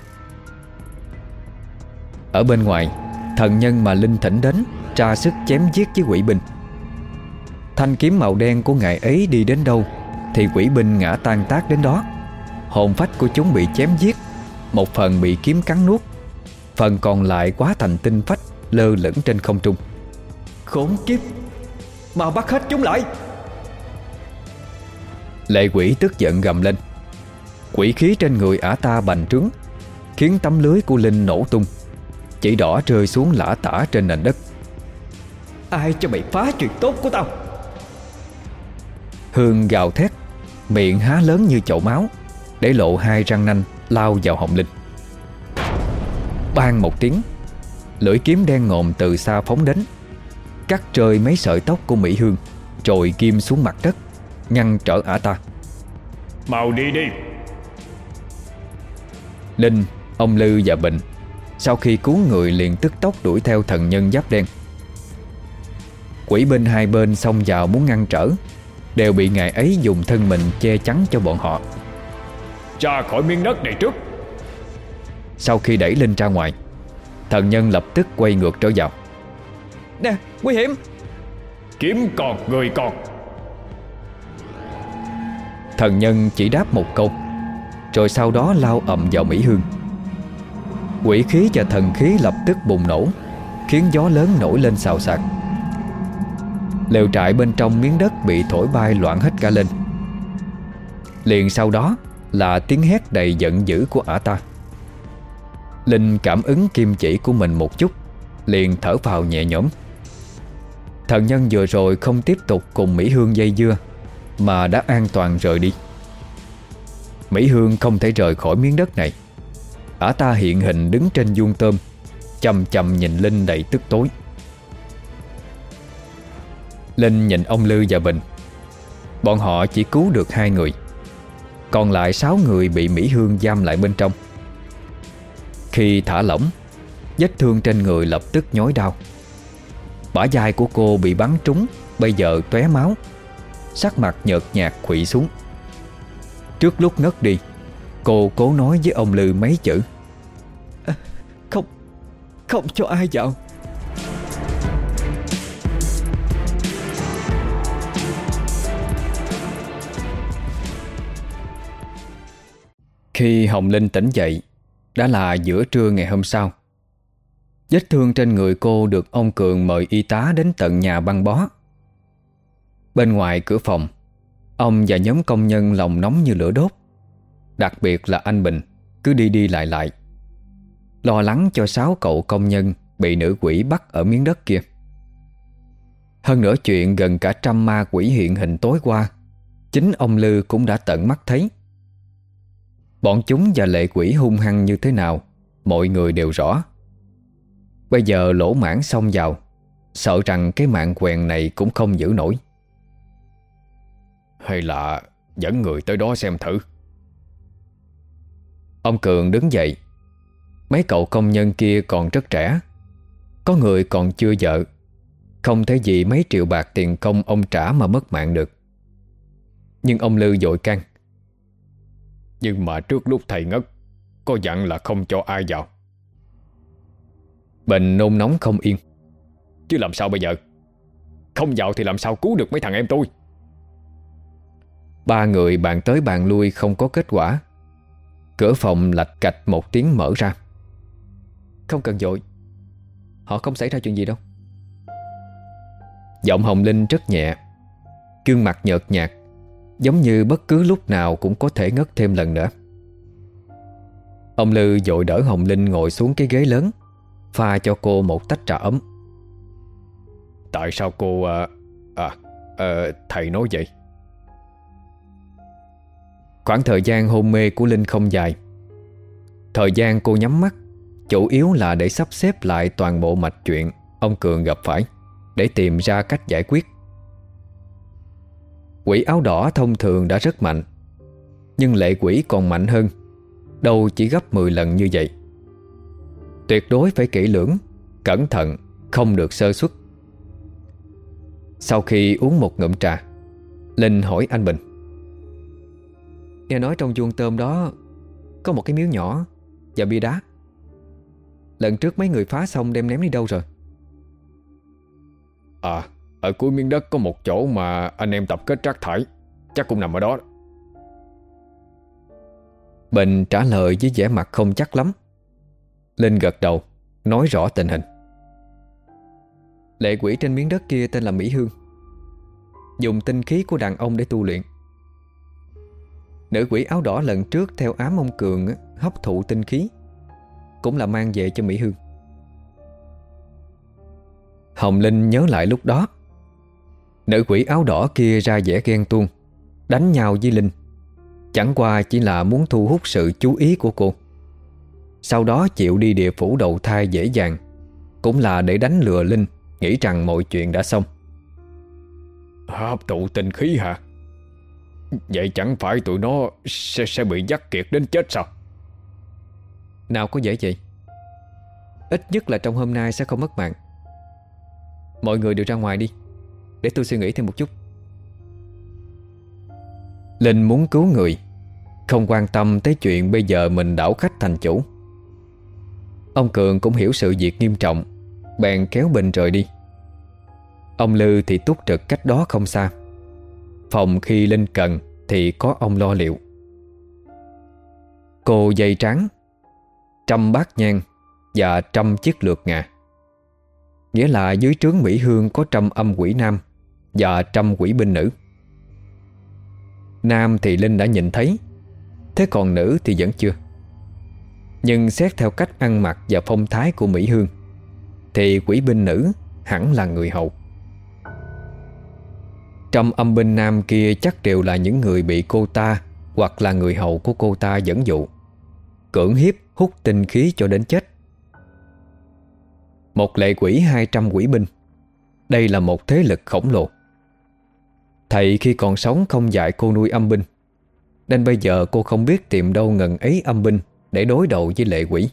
Ở bên ngoài Thần nhân mà Linh thỉnh đến Tra sức chém giết với quỷ binh Thanh kiếm màu đen của ngài ấy đi đến đâu Thì quỷ binh ngã tan tác đến đó. Hồn phách của chúng bị chém giết Một phần bị kiếm cắn nuốt Phần còn lại quá thành tinh phách Lơ lửng trên không trung. Khốn kiếp! Mau bắt hết chúng lại! Lệ quỷ tức giận gầm lên. Quỷ khí trên người ả ta bành trướng Khiến tấm lưới của Linh nổ tung Chỉ đỏ rơi xuống lã tả trên nền đất. Ai cho mày phá chuyện tốt của tao? Hương gào thét Miệng há lớn như chậu máu Để lộ hai răng nanh lao vào hồng linh Bang một tiếng Lưỡi kiếm đen ngòm từ xa phóng đến Cắt rơi mấy sợi tóc của Mỹ Hương Rồi kim xuống mặt đất Ngăn trở ả ta. Mau đi đi. Linh, ông Lư và Bình Sau khi cứu người liền tức tốc đuổi theo thần nhân giáp đen. Quỷ binh hai bên xông vào muốn ngăn trở Đều bị ngài ấy dùng thân mình che chắn cho bọn họ. Ra khỏi miếng đất này trước. Sau khi đẩy Linh ra ngoài Thần nhân lập tức quay ngược trở vào. Nè, nguy hiểm. Kiếm còn người còn. Thần nhân chỉ đáp một câu Rồi sau đó lao ầm vào Mỹ Hương Quỷ khí và thần khí lập tức bùng nổ, Khiến gió lớn nổi lên xào xạc. Lều trại bên trong miếng đất bị thổi bay loạn hết cả lên. Liền sau đó là tiếng hét đầy giận dữ của ả ta. Linh cảm ứng kim chỉ của mình một chút, Liền thở vào nhẹ nhõm. Thần nhân vừa rồi không tiếp tục cùng Mỹ Hương dây dưa, Mà đã an toàn rời đi. Mỹ Hương không thể rời khỏi miếng đất này. Ả ta hiện hình đứng trên vuông tôm, Chầm chầm nhìn Linh đầy tức tối. Linh nhìn ông Lư và Bình. Bọn họ chỉ cứu được hai người. Còn lại sáu người bị Mỹ Hương giam lại bên trong. Khi thả lỏng, Vết thương trên người lập tức nhói đau. Bả vai của cô bị bắn trúng, Bây giờ tóe máu. Sắc mặt nhợt nhạt quỵ xuống. Trước lúc ngất đi, Cô cố nói với ông Lư mấy chữ. Không cho ai vào. Khi Hồng Linh tỉnh dậy, Đã là giữa trưa ngày hôm sau. Vết thương trên người cô được ông Cường mời y tá đến tận nhà băng bó. Bên ngoài cửa phòng, Ông và nhóm công nhân lòng nóng như lửa đốt. Đặc biệt là anh Bình, Cứ đi đi lại lại. Lo lắng cho sáu cậu công nhân Bị nữ quỷ bắt ở miếng đất kia. Hơn nữa chuyện gần cả trăm ma quỷ hiện hình tối qua Chính ông Lư cũng đã tận mắt thấy. Bọn chúng và lệ quỷ hung hăng như thế nào Mọi người đều rõ. Bây giờ lỗ mãn xông vào Sợ rằng cái mạng quèn này cũng không giữ nổi. Hay là dẫn người tới đó xem thử. Ông Cường đứng dậy Mấy cậu công nhân kia còn rất trẻ. Có người còn chưa vợ. Không thể gì mấy triệu bạc tiền công ông trả mà mất mạng được. Nhưng ông Lư dội can. Nhưng mà trước lúc thầy ngất Có dặn là không cho ai vào. Bình nôn nóng không yên. Chứ làm sao bây giờ? Không vào thì làm sao cứu được mấy thằng em tôi? Ba người bàn tới bàn lui không có kết quả. Cửa phòng lạch cạch một tiếng mở ra Không cần dội. Họ không xảy ra chuyện gì đâu. Giọng Hồng Linh rất nhẹ. Gương mặt nhợt nhạt Giống như bất cứ lúc nào cũng có thể ngất thêm lần nữa. Ông Lư dội đỡ Hồng Linh ngồi xuống cái ghế lớn Pha cho cô một tách trà ấm. Tại sao cô À, à, à thầy nói vậy? Khoảng thời gian hôn mê của Linh không dài. Thời gian cô nhắm mắt Chủ yếu là để sắp xếp lại toàn bộ mạch chuyện Ông Cường gặp phải, Để tìm ra cách giải quyết. Quỷ áo đỏ thông thường đã rất mạnh, Nhưng lệ quỷ còn mạnh hơn, Đâu chỉ gấp 10 lần như vậy. Tuyệt đối phải kỹ lưỡng, Cẩn thận, Không được sơ suất. Sau khi uống một ngụm trà, Linh hỏi anh Bình. Nghe nói trong chuông tôm đó Có một cái miếu nhỏ Và bia đá. Lần trước mấy người phá xong đem ném đi đâu rồi? À Ở cuối miếng đất có một chỗ mà anh em tập kết rác thải. Chắc cũng nằm ở đó Bình trả lời với vẻ mặt không chắc lắm. Linh gật đầu Nói rõ tình hình. Lệ quỷ trên miếng đất kia tên là Mỹ Hương. Dùng tinh khí của đàn ông để tu luyện. Nữ quỷ áo đỏ lần trước theo ám ông Cường hấp thụ tinh khí cũng là mang về cho Mỹ Hương. Hồng Linh nhớ lại lúc đó Nữ quỷ áo đỏ kia ra vẻ ghen tuông Đánh nhau với Linh. Chẳng qua chỉ là muốn thu hút sự chú ý của cô. Sau đó chịu đi địa phủ đầu thai dễ dàng Cũng là để đánh lừa Linh Nghĩ rằng mọi chuyện đã xong. Hấp tụ tinh khí hả? Vậy chẳng phải tụi nó sẽ, sẽ bị dắt kiệt đến chết sao? Nào có dễ vậy? Ít nhất là trong hôm nay sẽ không mất mạng. Mọi người đều ra ngoài đi, Để tôi suy nghĩ thêm một chút. Linh muốn cứu người, Không quan tâm tới chuyện bây giờ mình đảo khách thành chủ. Ông Cường cũng hiểu sự việc nghiêm trọng, Bèn kéo Bình rời đi. Ông Lư thì túc trực cách đó không xa. Phòng khi Linh cần Thì có ông lo liệu. Cô dây trắng Trăm bát nhang Và trăm chiếc lược ngà. Nghĩa là dưới trướng Mỹ Hương Có trăm âm quỷ nam Và trăm quỷ binh nữ. Nam thì Linh đã nhìn thấy, Thế còn nữ thì vẫn chưa. Nhưng xét theo cách ăn mặc Và phong thái của Mỹ Hương, Thì quỷ binh nữ hẳn là người hậu trong âm binh nam kia chắc đều là những người bị cô ta Hoặc là người hậu của cô ta dẫn dụ, Cưỡng hiếp hút tinh khí cho đến chết. Một lệ quỷ 200 quỷ binh. Đây là một thế lực khổng lồ. Thầy khi còn sống không dạy cô nuôi âm binh, Nên bây giờ cô không biết tìm đâu ngần ấy âm binh Để đối đầu với lệ quỷ.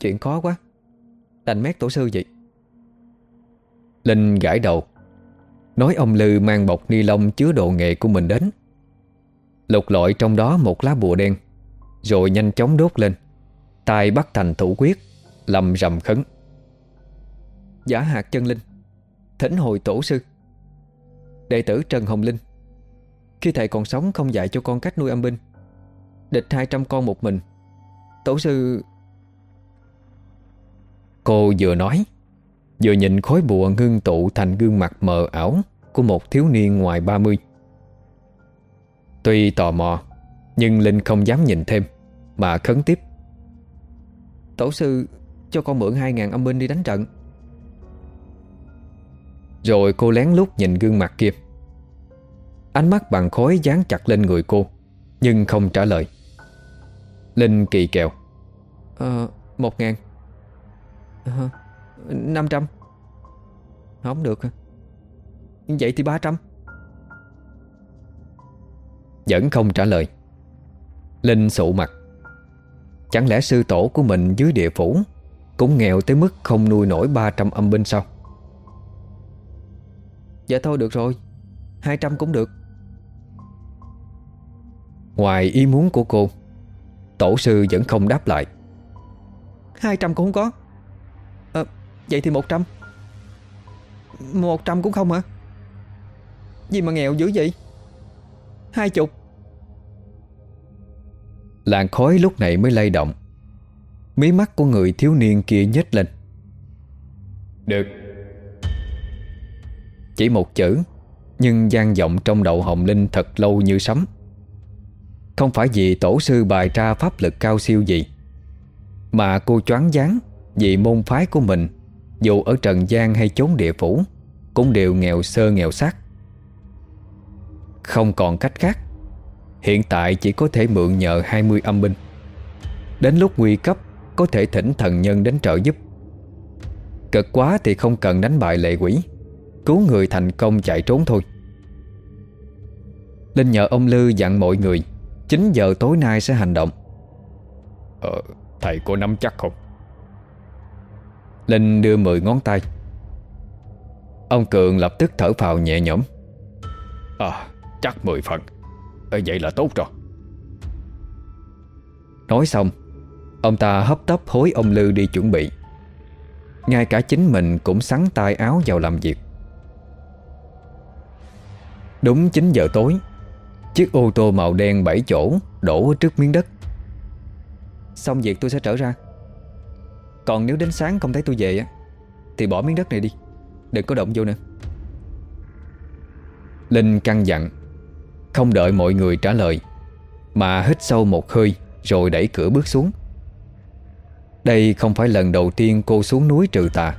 Chuyện khó quá. Đành mét tổ sư vậy. Linh gãi đầu. Nói ông Lư mang bọc ni lông chứa đồ nghề của mình đến. Lục lọi trong đó một lá bùa đen. Rồi nhanh chóng đốt lên. Tay bắt thành thủ quyết, Lầm rầm khấn. Giả hạt chân linh, Thỉnh hồi tổ sư. Đệ tử Trần Hồng Linh, Khi thầy còn sống không dạy cho con cách nuôi âm binh, Địch 200 con một mình. Tổ sư, Cô vừa nói, Vừa nhìn khối bùa ngưng tụ thành gương mặt mờ ảo Của một thiếu niên ngoài 30 Tuy tò mò nhưng Linh không dám nhìn thêm Mà khấn tiếp. Tổ sư cho con mượn 2.000 âm binh đi đánh trận. Rồi cô lén lút nhìn gương mặt kia. Ánh mắt bằng khói dán chặt lên người cô Nhưng không trả lời. Linh kỳ kèo. Ờ, một ngàn. Ờ, Năm trăm. Không được. Vậy thì ba trăm. Vẫn không trả lời Linh sụ mặt. Chẳng lẽ sư tổ của mình dưới địa phủ Cũng nghèo tới mức không nuôi nổi 300 âm binh sao? Dạ thôi được rồi. 200 cũng được. Ngoài ý muốn của cô Tổ sư vẫn không đáp lại. 200 cũng không có. À, Vậy thì 100 100 cũng không hả? Gì mà nghèo dữ vậy? Hai chục. Làn khói lúc này mới lay động. Mí mắt của người thiếu niên kia nhếch lên. Được. Chỉ một chữ, Nhưng gian vọng trong đầu Hồng Linh thật lâu như sấm. Không phải vì tổ sư bài ra pháp lực cao siêu gì, Mà cô choáng váng Vì môn phái của mình, Dù ở Trần gian hay chốn địa phủ, Cũng đều nghèo sơ nghèo xác Không còn cách khác. Hiện tại chỉ có thể mượn nhờ 20 âm binh. Đến lúc nguy cấp Có thể thỉnh thần nhân đến trợ giúp. Cực quá thì không cần đánh bại lệ quỷ Cứu người thành công chạy trốn thôi. Linh nhờ ông Lư dặn mọi người 9 giờ tối nay sẽ hành động. Ờ, thầy có nắm chắc không? Linh đưa 10 ngón tay. Ông Cường lập tức thở phào nhẹ nhõm. À, chắc 10 phần Ờ, Vậy là tốt rồi. Nói xong Ông ta hấp tấp hối ông Lư đi chuẩn bị. Ngay cả chính mình cũng sắn tay áo vào làm việc. Đúng 9 giờ tối Chiếc ô tô màu đen 7 chỗ Đổ trước miếng đất. Xong việc tôi sẽ trở ra. Còn nếu đến sáng không thấy tôi về á Thì bỏ miếng đất này đi. Đừng có động vô nữa. Linh căng dặn. Không đợi mọi người trả lời, Mà hít sâu một hơi Rồi đẩy cửa bước xuống. Đây không phải lần đầu tiên cô xuống núi trừ tà,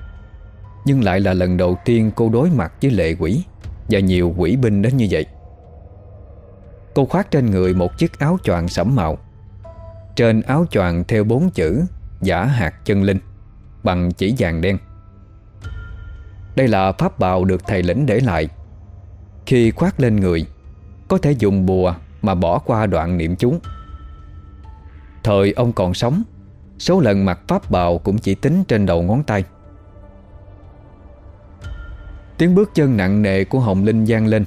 Nhưng lại là lần đầu tiên cô đối mặt với lệ quỷ Và nhiều quỷ binh đến như vậy. Cô khoác trên người một chiếc áo choàng sẫm màu. Trên áo choàng theo bốn chữ Giả hạt chân linh Bằng chỉ vàng đen. Đây là pháp bào được thầy lĩnh để lại. Khi khoác lên người có thể dùng bùa Mà bỏ qua đoạn niệm chú Thời ông còn sống, Số lần mặc pháp bào cũng chỉ tính trên đầu ngón tay. Tiếng bước chân nặng nề của Hồng Linh gian lên.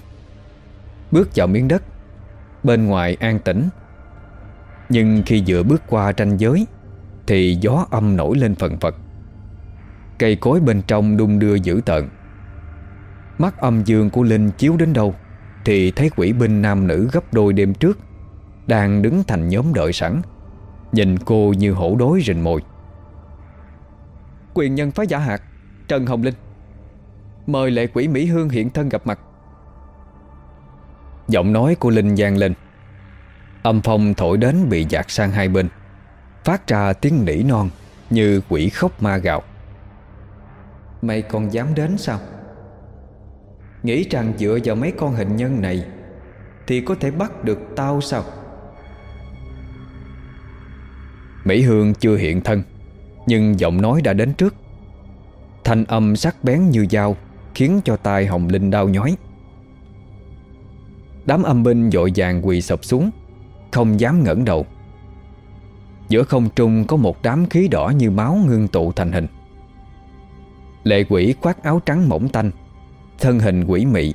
Bước vào miếng đất, Bên ngoài an tĩnh. Nhưng khi vừa bước qua ranh giới, Thì gió âm nổi lên phần phật. Cây cối bên trong đung đưa dữ tợn. Mắt âm dương của Linh chiếu đến đâu? Thì thấy quỷ binh nam nữ gấp đôi đêm trước, Đang đứng thành nhóm đợi sẵn, Nhìn cô như hổ đối rình mồi. Quyền nhân phái giả hạt, Trần Hồng Linh, Mời lệ quỷ Mỹ Hương hiện thân gặp mặt. Giọng nói của Linh gian lên, Âm phong thổi đến bị dạt sang hai bên, Phát ra tiếng nỉ non Như quỷ khóc ma gạo Mày còn dám đến sao? Nghĩ rằng dựa vào mấy con hình nhân này Thì có thể bắt được tao sao? Mỹ Hương chưa hiện thân, Nhưng giọng nói đã đến trước. Thanh âm sắc bén như dao, Khiến cho tai Hồng Linh đau nhói. Đám âm binh dội vàng quỳ sập xuống, Không dám ngẩng đầu. Giữa không trung có một đám khí đỏ như máu ngưng tụ thành hình. Lệ quỷ khoác áo trắng mỏng tanh Thân hình quỷ mị.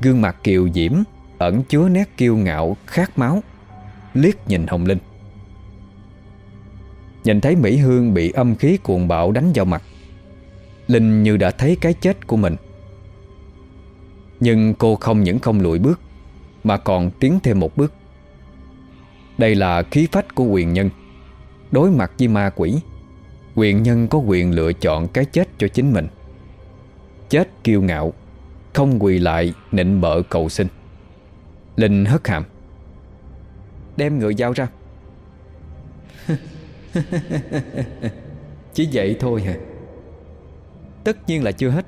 Gương mặt kiều diễm, Ẩn chứa nét kiêu ngạo, khát máu. Liếc nhìn Hồng Linh. Nhìn thấy Mỹ Hương bị âm khí cuồng bạo đánh vào mặt. Linh như đã thấy cái chết của mình. Nhưng cô không những không lùi bước, Mà còn tiến thêm một bước. Đây là khí phách của quyền nhân. Đối mặt với ma quỷ, Quyền nhân có quyền lựa chọn cái chết cho chính mình. Chết kiêu ngạo, Không quỳ lại nịnh bợ cầu xin. Linh hất hàm. Đem ngựa dao ra. [LAUGHS] Chỉ vậy thôi hả? Tất nhiên là chưa hết.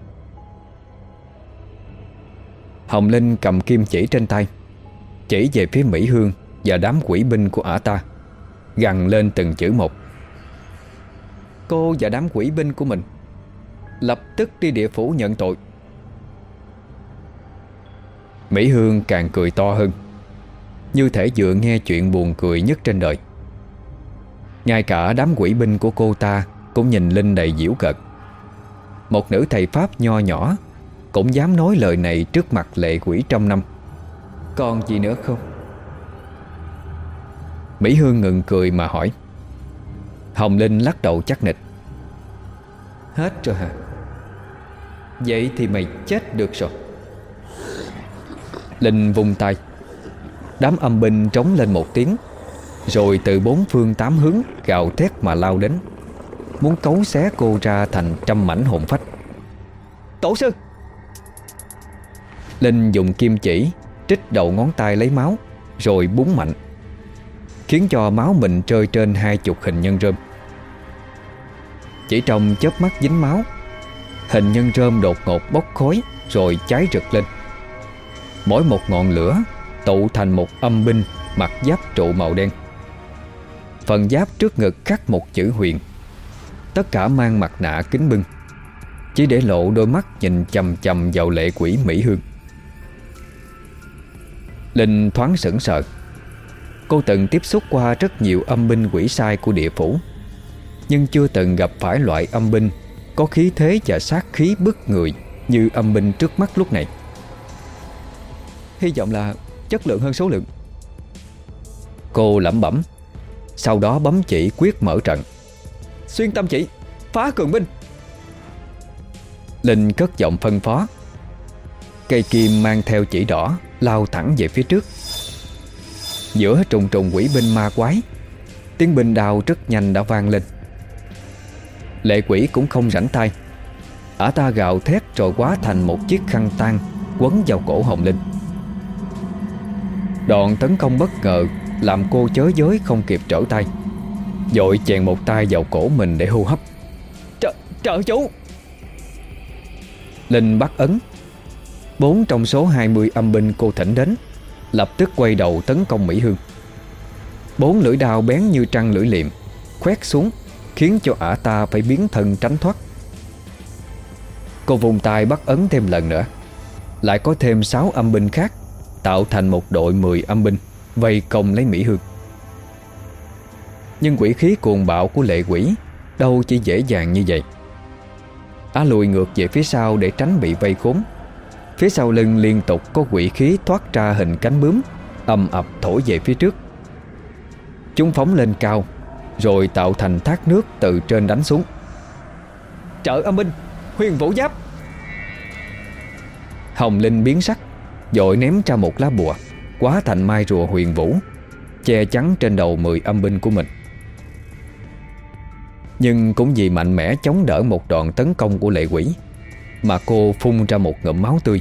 Hồng Linh cầm kim chỉ trên tay, Chỉ về phía Mỹ Hương Và đám quỷ binh của ả ta, Gằn lên từng chữ một. Cô và đám quỷ binh của mình Lập tức đi địa phủ nhận tội. Mỹ Hương càng cười to hơn, Như thể vừa nghe chuyện buồn cười nhất trên đời. Ngay cả đám quỷ binh của cô ta Cũng nhìn Linh đầy diễu cợt. Một nữ thầy Pháp nho nhỏ Cũng dám nói lời này trước mặt lệ quỷ trong năm. Còn gì nữa không? Mỹ Hương ngừng cười mà hỏi. Hồng Linh lắc đầu chắc nịch. Hết rồi hả? Vậy thì mày chết được rồi. Linh vung tay. Đám âm binh trống lên một tiếng, rồi từ bốn phương tám hướng Gào thét mà lao đến. Muốn cấu xé cô ra thành trăm mảnh hồn phách. Tổ sư! Linh dùng kim chỉ, Trích đầu ngón tay lấy máu, Rồi búng mạnh, Khiến cho máu mình rơi trên hai chục hình nhân rơm. Chỉ trong chớp mắt dính máu Hình nhân rơm đột ngột bốc khói, Rồi cháy rực lên. Mỗi một ngọn lửa Tụ thành một âm binh Mặc giáp trụ màu đen. Phần giáp trước ngực khắc một chữ huyền. Tất cả mang mặt nạ kính bưng. Chỉ để lộ đôi mắt nhìn chầm chầm vào lệ quỷ Mỹ Hương. Linh thoáng sững sờ. Cô từng tiếp xúc qua rất nhiều âm binh quỷ sai của địa phủ, Nhưng chưa từng gặp phải loại âm binh có khí thế và sát khí bức người Như âm binh trước mắt lúc này. Hy vọng là chất lượng hơn số lượng. Cô lẩm bẩm, sau đó bấm chỉ quyết mở trận. Xuyên tâm chỉ, Phá cường binh. Linh cất giọng phân phó. Cây kim mang theo chỉ đỏ Lao thẳng về phía trước. Giữa trùng trùng quỷ binh ma quái, Tiếng binh đào rất nhanh đã vang lên. Lệ quỷ cũng không rảnh tay. Ả ta gào thét rồi quá thành một chiếc khăn tan Quấn vào cổ Hồng Linh. Đoạn tấn công bất ngờ làm cô chớ giới không kịp trở tay. Dội chèn một tay vào cổ mình để hô hấp. Trợ, trợ chú Linh bắt ấn. Bốn trong số 20 âm binh cô thỉnh đến Lập tức quay đầu tấn công Mỹ Hương. Bốn lưỡi đao bén như trăng lưỡi liệm Khoét xuống Khiến cho ả ta phải biến thân tránh thoát. Cô vùng tay bắt ấn thêm lần nữa, Lại có thêm 6 âm binh khác, Tạo thành một đội 10 âm binh, Vây công lấy Mỹ Hương. Nhưng quỷ khí cuồng bạo của lệ quỷ Đâu chỉ dễ dàng như vậy. Á lùi ngược về phía sau để tránh bị vây khốn. Phía sau lưng liên tục có quỷ khí thoát ra hình cánh bướm, Âm ập thổi về phía trước. Chúng phóng lên cao rồi tạo thành thác nước từ trên đánh xuống. Trợ âm binh, Huyền vũ giáp. Hồng Linh biến sắc, Dội ném ra một lá bùa, Quá thành mai rùa huyền vũ, Che chắn trên đầu 10 âm binh của mình. Nhưng cũng vì mạnh mẽ chống đỡ một đoạn tấn công của lệ quỷ, Mà cô phun ra một ngụm máu tươi.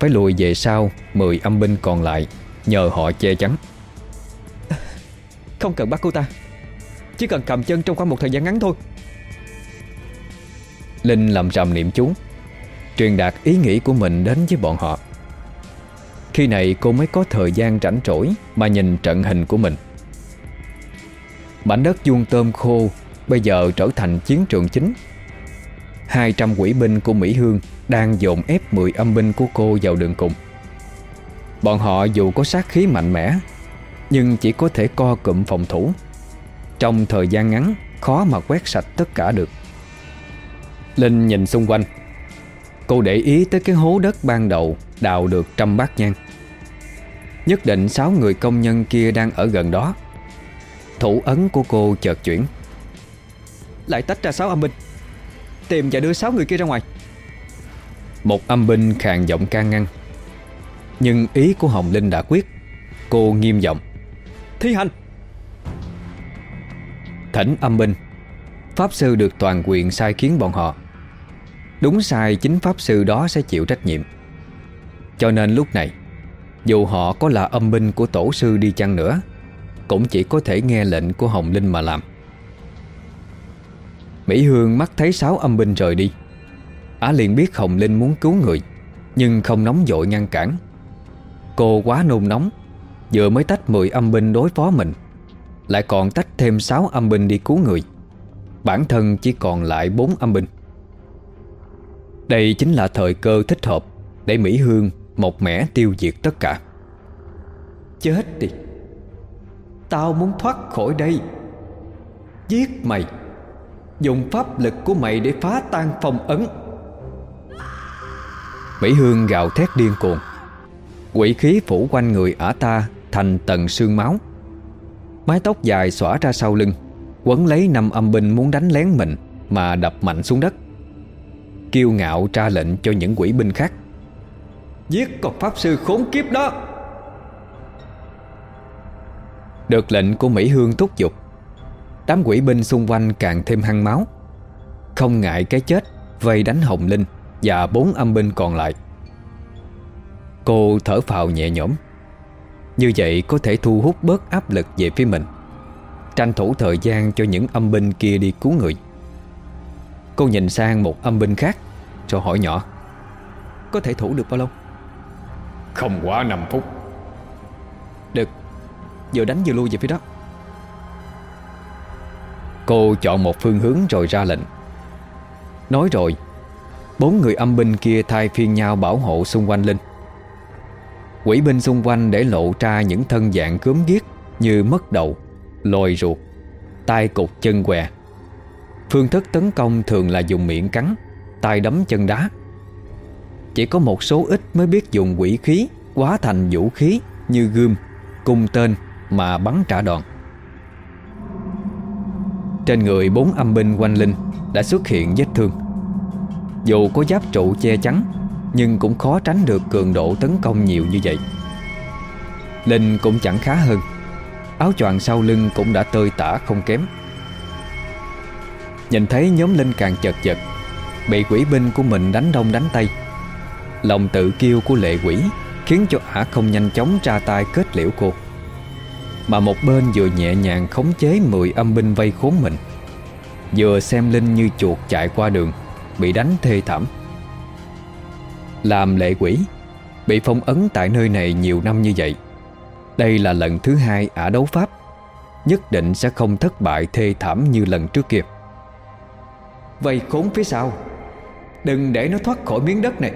Phải lùi về sau 10 âm binh còn lại, Nhờ họ che chắn. Không cần bắt cô ta. Chỉ cần cầm chân trong khoảng một thời gian ngắn thôi. Linh làm rầm niệm chú, Truyền đạt ý nghĩ của mình đến với bọn họ. Khi này cô mới có thời gian rảnh rỗi Mà nhìn trận hình của mình. Mảnh đất vuông tôm khô Bây giờ trở thành chiến trường chính. 200 quỷ binh của Mỹ Hương Đang dồn ép 10 âm binh của cô vào đường cùng. Bọn họ dù có sát khí mạnh mẽ, Nhưng chỉ có thể co cụm phòng thủ. Trong thời gian ngắn, Khó mà quét sạch tất cả được. Linh nhìn xung quanh. Cô để ý tới cái hố đất ban đầu, Đào được trăm bát nhang. Nhất định sáu người công nhân kia đang ở gần đó. Thủ ấn của cô chợt chuyển. Lại tách ra sáu âm binh. Tìm và đưa sáu người kia ra ngoài. Một âm binh khàn giọng can ngăn. Nhưng ý của Hồng Linh đã quyết. Cô nghiêm giọng. Thi hành. Thỉnh âm binh. Pháp sư được toàn quyền sai khiến bọn họ. Đúng sai chính Pháp sư đó sẽ chịu trách nhiệm. Cho nên lúc này, Dù họ có là âm binh của tổ sư đi chăng nữa, Cũng chỉ có thể nghe lệnh của Hồng Linh mà làm. Mỹ Hương mắt thấy sáu âm binh rời đi. Á liền biết Hồng Linh muốn cứu người, Nhưng không nóng vội ngăn cản. Cô quá nôn nóng, Vừa mới tách 10 âm binh đối phó mình. Lại còn tách thêm 6 âm binh đi cứu người. Bản thân chỉ còn lại 4 âm binh. Đây chính là thời cơ thích hợp Để Mỹ Hương một mẻ tiêu diệt tất cả. Chết đi. Tao muốn thoát khỏi đây. Giết mày. Dùng pháp lực của mày để phá tan phong ấn. Mỹ Hương gào thét điên cuồng. Quỷ khí phủ quanh người ả ta Thành tầng xương máu. Mái tóc dài xõa ra sau lưng, Quấn lấy năm âm binh muốn đánh lén mình Mà đập mạnh xuống đất. Kiêu ngạo tra lệnh cho những quỷ binh khác. Giết con pháp sư khốn kiếp đó! Được lệnh của Mỹ Hương thúc giục. Đám quỷ binh xung quanh càng thêm hăng máu. Không ngại cái chết, Vây đánh Hồng Linh Và bốn âm binh còn lại. Cô thở phào nhẹ nhõm. Như vậy có thể thu hút bớt áp lực về phía mình. Tranh thủ thời gian cho những âm binh kia đi cứu người. Cô nhìn sang một âm binh khác Rồi hỏi nhỏ Có thể thủ được bao lâu? Không quá 5 phút. Được Vừa đánh vừa lui về phía đó. Cô chọn một phương hướng rồi ra lệnh. Nói rồi Bốn người âm binh kia thay phiên nhau bảo hộ xung quanh Linh Quỷ binh xung quanh để lộ ra những thân dạng cướm ghiếc Như mất đầu, lồi ruột, tay cục chân què. Phương thức tấn công thường là dùng miệng cắn tay đấm chân đá. Chỉ có một số ít mới biết dùng quỷ khí Quá thành vũ khí như gươm, cung tên Mà bắn trả đòn. Trên người bốn âm binh quanh linh Đã xuất hiện vết thương. Dù có giáp trụ che chắn nhưng cũng khó tránh được cường độ tấn công nhiều như vậy. Linh cũng chẳng khá hơn. Áo choàng sau lưng cũng đã tơi tả không kém. Nhìn thấy nhóm Linh càng chật chật Bị quỷ binh của mình đánh đông đánh tay Lòng tự kiêu của lệ quỷ Khiến cho ả không nhanh chóng ra tay kết liễu cô. Mà một bên vừa nhẹ nhàng khống chế 10 âm binh vây khốn mình, Vừa xem Linh như chuột chạy qua đường, Bị đánh thê thảm. Làm lệ quỷ, Bị phong ấn tại nơi này nhiều năm như vậy. Đây là lần thứ hai ả đấu pháp, Nhất định sẽ không thất bại thê thảm như lần trước kia. Vây khốn phía sau, Đừng để nó thoát khỏi miếng đất này.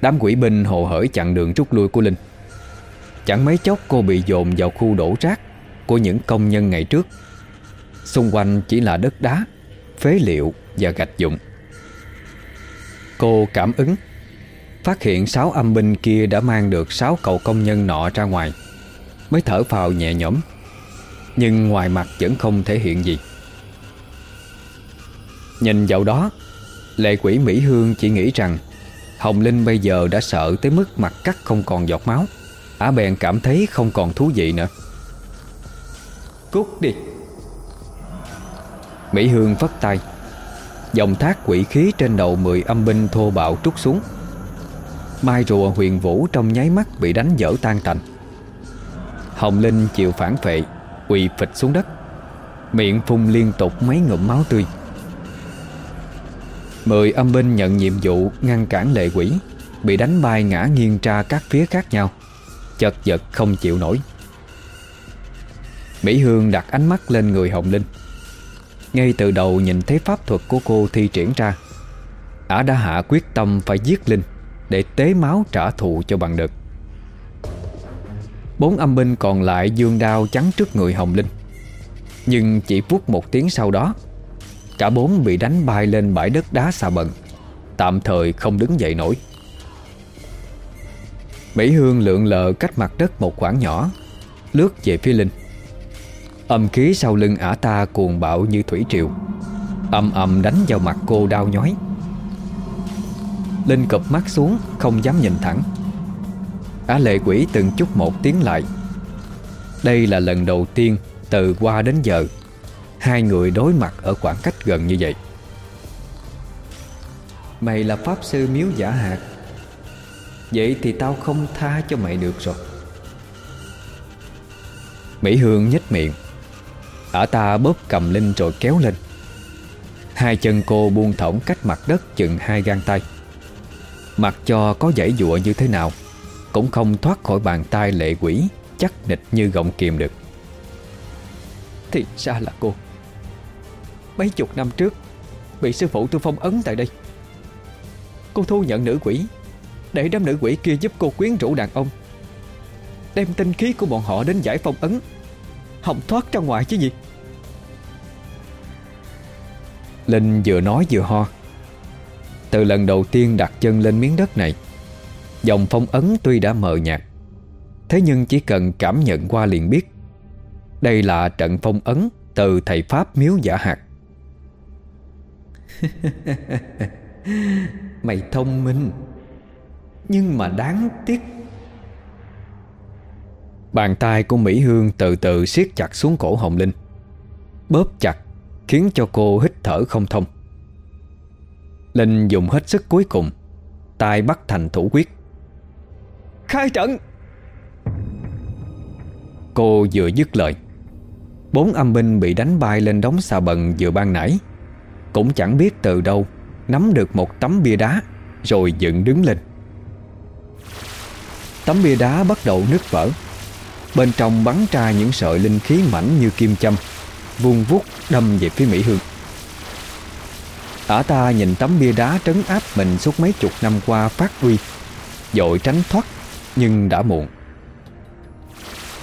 Đám quỷ binh hồ hởi chặn đường rút lui của Linh. Chẳng mấy chốc cô bị dồn vào khu đổ rác Của những công nhân ngày trước. Xung quanh chỉ là đất đá, Phế liệu và gạch dụng. Cô cảm ứng. Phát hiện sáu âm binh kia đã mang được sáu cậu công nhân nọ ra ngoài. Mới thở phào nhẹ nhõm. Nhưng ngoài mặt vẫn không thể hiện gì. Nhìn vào đó, Lệ quỷ Mỹ Hương chỉ nghĩ rằng Hồng Linh bây giờ đã sợ tới mức mặt cắt không còn giọt máu. Ả bèn cảm thấy không còn thú vị nữa. Cút đi. Mỹ Hương vất tay. Dòng thác quỷ khí trên đầu mười âm binh thô bạo trút xuống. Mai rùa huyền vũ trong nháy mắt bị đánh dở tan tành. Hồng Linh chịu phản phệ Quỳ phịch xuống đất. Miệng phun liên tục mấy ngụm máu tươi. Mười âm binh nhận nhiệm vụ ngăn cản lệ quỷ, Bị đánh bay ngã nghiêng ra các phía khác nhau. Chật vật không chịu nổi. Mỹ Hương đặt ánh mắt lên người Hồng Linh. Ngay từ đầu nhìn thấy pháp thuật của cô thi triển ra Ả đã hạ quyết tâm phải giết Linh Để tế máu trả thù cho bằng được. Bốn âm binh còn lại dương đao chắn trước người Hồng Linh. Nhưng chỉ phút một tiếng sau đó, Cả bốn bị đánh bay lên bãi đất đá xà bần, Tạm thời không đứng dậy nổi. Mỹ Hương lượn lờ cách mặt đất một khoảng nhỏ, Lướt về phía Linh. Âm khí sau lưng ả ta cuồng bạo như thủy triều. Âm ầm đánh vào mặt cô đau nhói. Linh cụp mắt xuống, Không dám nhìn thẳng. Á lệ quỷ từng chút một tiến lại. Đây là lần đầu tiên Từ qua đến giờ, Hai người đối mặt ở khoảng cách gần như vậy. Mày là pháp sư miếu giả hạt. Vậy thì tao không tha cho mày được rồi. Mỹ Hương nhếch miệng. Ả ta bóp cầm Linh rồi kéo lên. Hai chân cô buông thõng cách mặt đất chừng hai gang tay. Mặc cho có dãy dụa như thế nào, Cũng không thoát khỏi bàn tay lệ quỷ, Chắc nịch như gọng kìm được. Thì ra là cô. Mấy chục năm trước Bị sư phụ tôi phong ấn tại đây. Cô thu nhận nữ quỷ, Để đám nữ quỷ kia giúp cô quyến rũ đàn ông. Đem tinh khí của bọn họ đến giải phong ấn Hồng thoát ra ngoài chứ gì. Linh vừa nói vừa ho. Từ lần đầu tiên đặt chân lên miếng đất này Dòng phong ấn tuy đã mờ nhạt Thế nhưng chỉ cần cảm nhận qua liền biết Đây là trận phong ấn Từ thầy Pháp miếu giả hạt [LAUGHS] Mày thông minh Nhưng mà đáng tiếc Bàn tay của Mỹ Hương từ từ siết chặt xuống cổ Hồng Linh. Bóp chặt Khiến cho cô hít thở không thông. Linh dùng hết sức cuối cùng tay bắt thành thủ quyết. Khai trận! Cô vừa dứt lời Bốn âm binh bị đánh bay lên đống xà bần vừa ban nãy. Cũng chẳng biết từ đâu Nắm được một tấm bia đá Rồi dựng đứng lên. Tấm bia đá bắt đầu nứt vỡ Bên trong bắn ra những sợi linh khí mảnh như kim châm, Vuông vút đâm về phía Mỹ Hương. Ả ta nhìn tấm bia đá trấn áp mình suốt mấy chục năm qua phát huy, Dội tránh thoát, Nhưng đã muộn.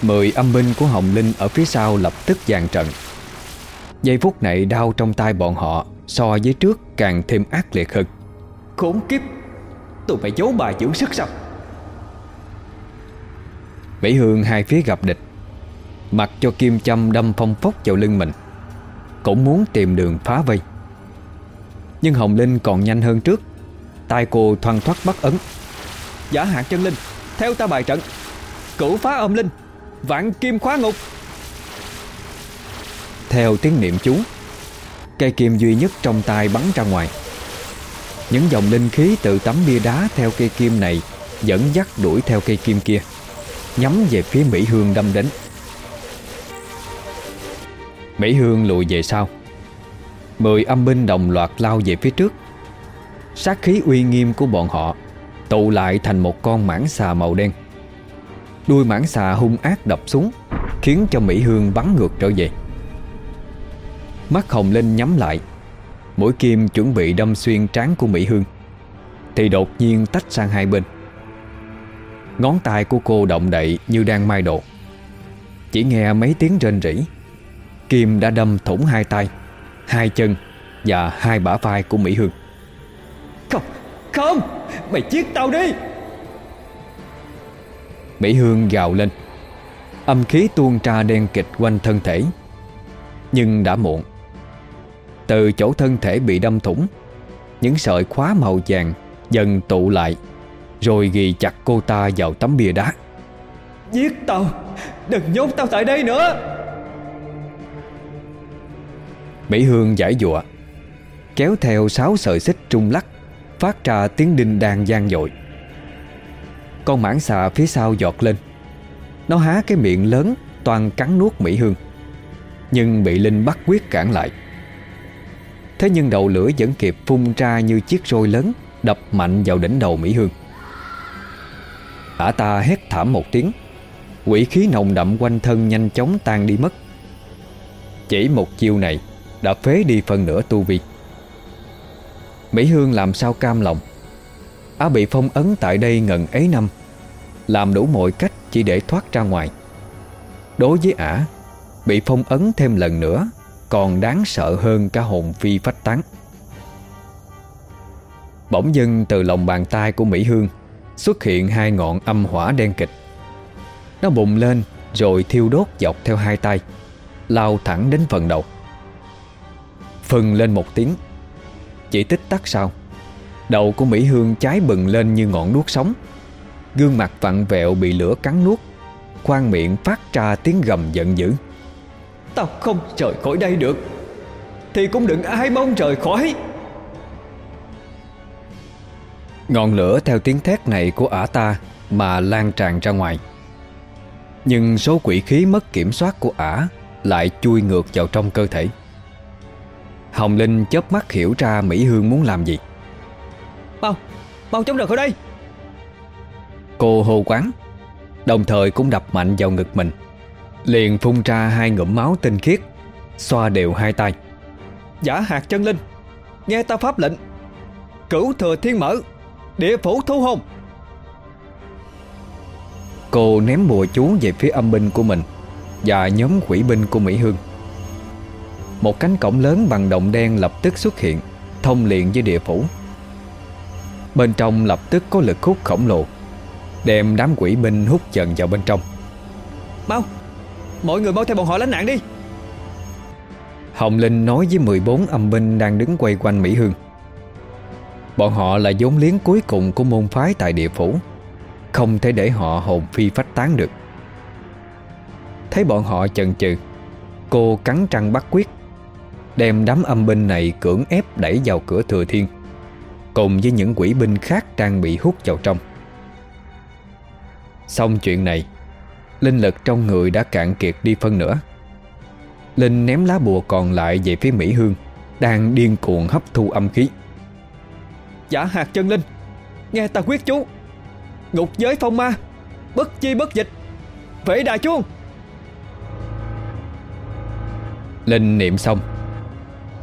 Mười âm binh của Hồng Linh ở phía sau lập tức dàn trận. Giây phút này đau trong tay bọn họ, So với trước càng thêm ác liệt hơn. Khốn kiếp! Tôi phải giấu bà dưỡng sức sao? Mỹ Hương hai phía gặp địch, Mặc cho kim châm đâm phong phốc vào lưng mình, Cũng muốn tìm đường phá vây. Nhưng Hồng Linh còn nhanh hơn trước tay cô thoăn thoát bắt ấn. Giả hạt chân linh, Theo ta bài trận Cửu phá âm linh, Vạn kim khóa ngục. Theo tiếng niệm chú, Cây kim duy nhất trong tay bắn ra ngoài. Những dòng linh khí từ tấm bia đá Theo cây kim này Dẫn dắt đuổi theo cây kim kia. Nhắm về phía Mỹ Hương đâm đến. Mỹ Hương lùi về sau. Mười âm binh đồng loạt lao về phía trước. Sát khí uy nghiêm của bọn họ Tụ lại thành một con mãng xà màu đen. Đuôi mãng xà hung ác đập xuống, Khiến cho Mỹ Hương bắn ngược trở về. Mắt Hồng Linh nhắm lại, Mũi kim chuẩn bị đâm xuyên trán của Mỹ Hương, Thì đột nhiên tách sang hai bên. Ngón tay của cô động đậy như đang mai đồ. Chỉ nghe mấy tiếng rên rỉ. Kim đã đâm thủng hai tay Hai chân Và hai bả vai của Mỹ Hương. Không, không Mày giết tao đi. Mỹ Hương gào lên. Âm khí tuôn ra đen kịch quanh thân thể Nhưng đã muộn. Từ chỗ thân thể bị đâm thủng Những sợi khóa màu vàng Dần tụ lại Rồi ghi chặt cô ta vào tấm bia đá. Giết tao Đừng nhốt tao tại đây nữa. Mỹ Hương giải dụa Kéo theo sáu sợi xích trung lắc Phát ra tiếng đinh đàn gian dội. Con mãng xà phía sau giọt lên. Nó há cái miệng lớn Toàn cắn nuốt Mỹ Hương. Nhưng bị Linh bắt quyết cản lại. Thế nhưng đầu lửa vẫn kịp phun ra như chiếc roi lớn Đập mạnh vào đỉnh đầu Mỹ Hương Ả ta hét thảm một tiếng. Quỷ khí nồng đậm quanh thân nhanh chóng tan đi mất. Chỉ một chiêu này Đã phế đi phần nửa tu vi. Mỹ Hương làm sao cam lòng? Á bị phong ấn tại đây ngần ấy năm, Làm đủ mọi cách chỉ để thoát ra ngoài. Đối với ả, Bị phong ấn thêm lần nữa, Còn đáng sợ hơn cả hồn phi phách tán. Bỗng dưng từ lòng bàn tay của Mỹ Hương Xuất hiện hai ngọn âm hỏa đen kịch. Nó bùng lên Rồi thiêu đốt dọc theo hai tay, Lao thẳng đến phần đầu. Phừng lên một tiếng, Chỉ tích tắc sau Đầu của Mỹ Hương cháy bừng lên như ngọn đuốc sống Gương mặt vặn vẹo bị lửa cắn nuốt Khoan miệng phát ra tiếng gầm giận dữ. Tao không trời khỏi đây được, Thì cũng đừng ai mong trời khỏi. Ngọn lửa theo tiếng thét này của ả ta Mà lan tràn ra ngoài. Nhưng số quỷ khí mất kiểm soát của ả Lại chui ngược vào trong cơ thể. Hồng Linh chớp mắt hiểu ra Mỹ Hương muốn làm gì. Mau, mau chống rời khỏi đây. Cô hô quán Đồng thời cũng đập mạnh vào ngực mình. Liền phun ra hai ngụm máu tinh khiết Xoa đều hai tay. Giả hạt chân linh Nghe ta pháp lệnh Cửu thừa thiên mở Địa phủ thu hồn Cô ném bùa chú về phía âm binh của mình Và nhóm quỷ binh của Mỹ Hương. Một cánh cổng lớn bằng động đen lập tức xuất hiện Thông liền với địa phủ. Bên trong lập tức có lực hút khổng lồ Đem đám quỷ binh hút dần vào bên trong. Mau Mọi người mau theo bọn họ lánh nạn đi. Hồng Linh nói với 14 âm binh đang đứng quay quanh Mỹ Hương Bọn họ là vốn liếng cuối cùng của môn phái tại địa phủ. Không thể để họ hồn phi phách tán được. Thấy bọn họ chần chừ, Cô cắn răng bắt quyết, Đem đám âm binh này cưỡng ép đẩy vào cửa thừa thiên, Cùng với những quỷ binh khác đang bị hút vào trong. Xong chuyện này, Linh lực trong người đã cạn kiệt đi phân nữa. Linh ném lá bùa còn lại về phía Mỹ Hương, Đang điên cuồng hấp thu âm khí. Giả hạt chân linh. Nghe ta quyết chú. Ngục giới phong ma. Bất chi bất dịch. Vệ đà chuông Linh niệm xong.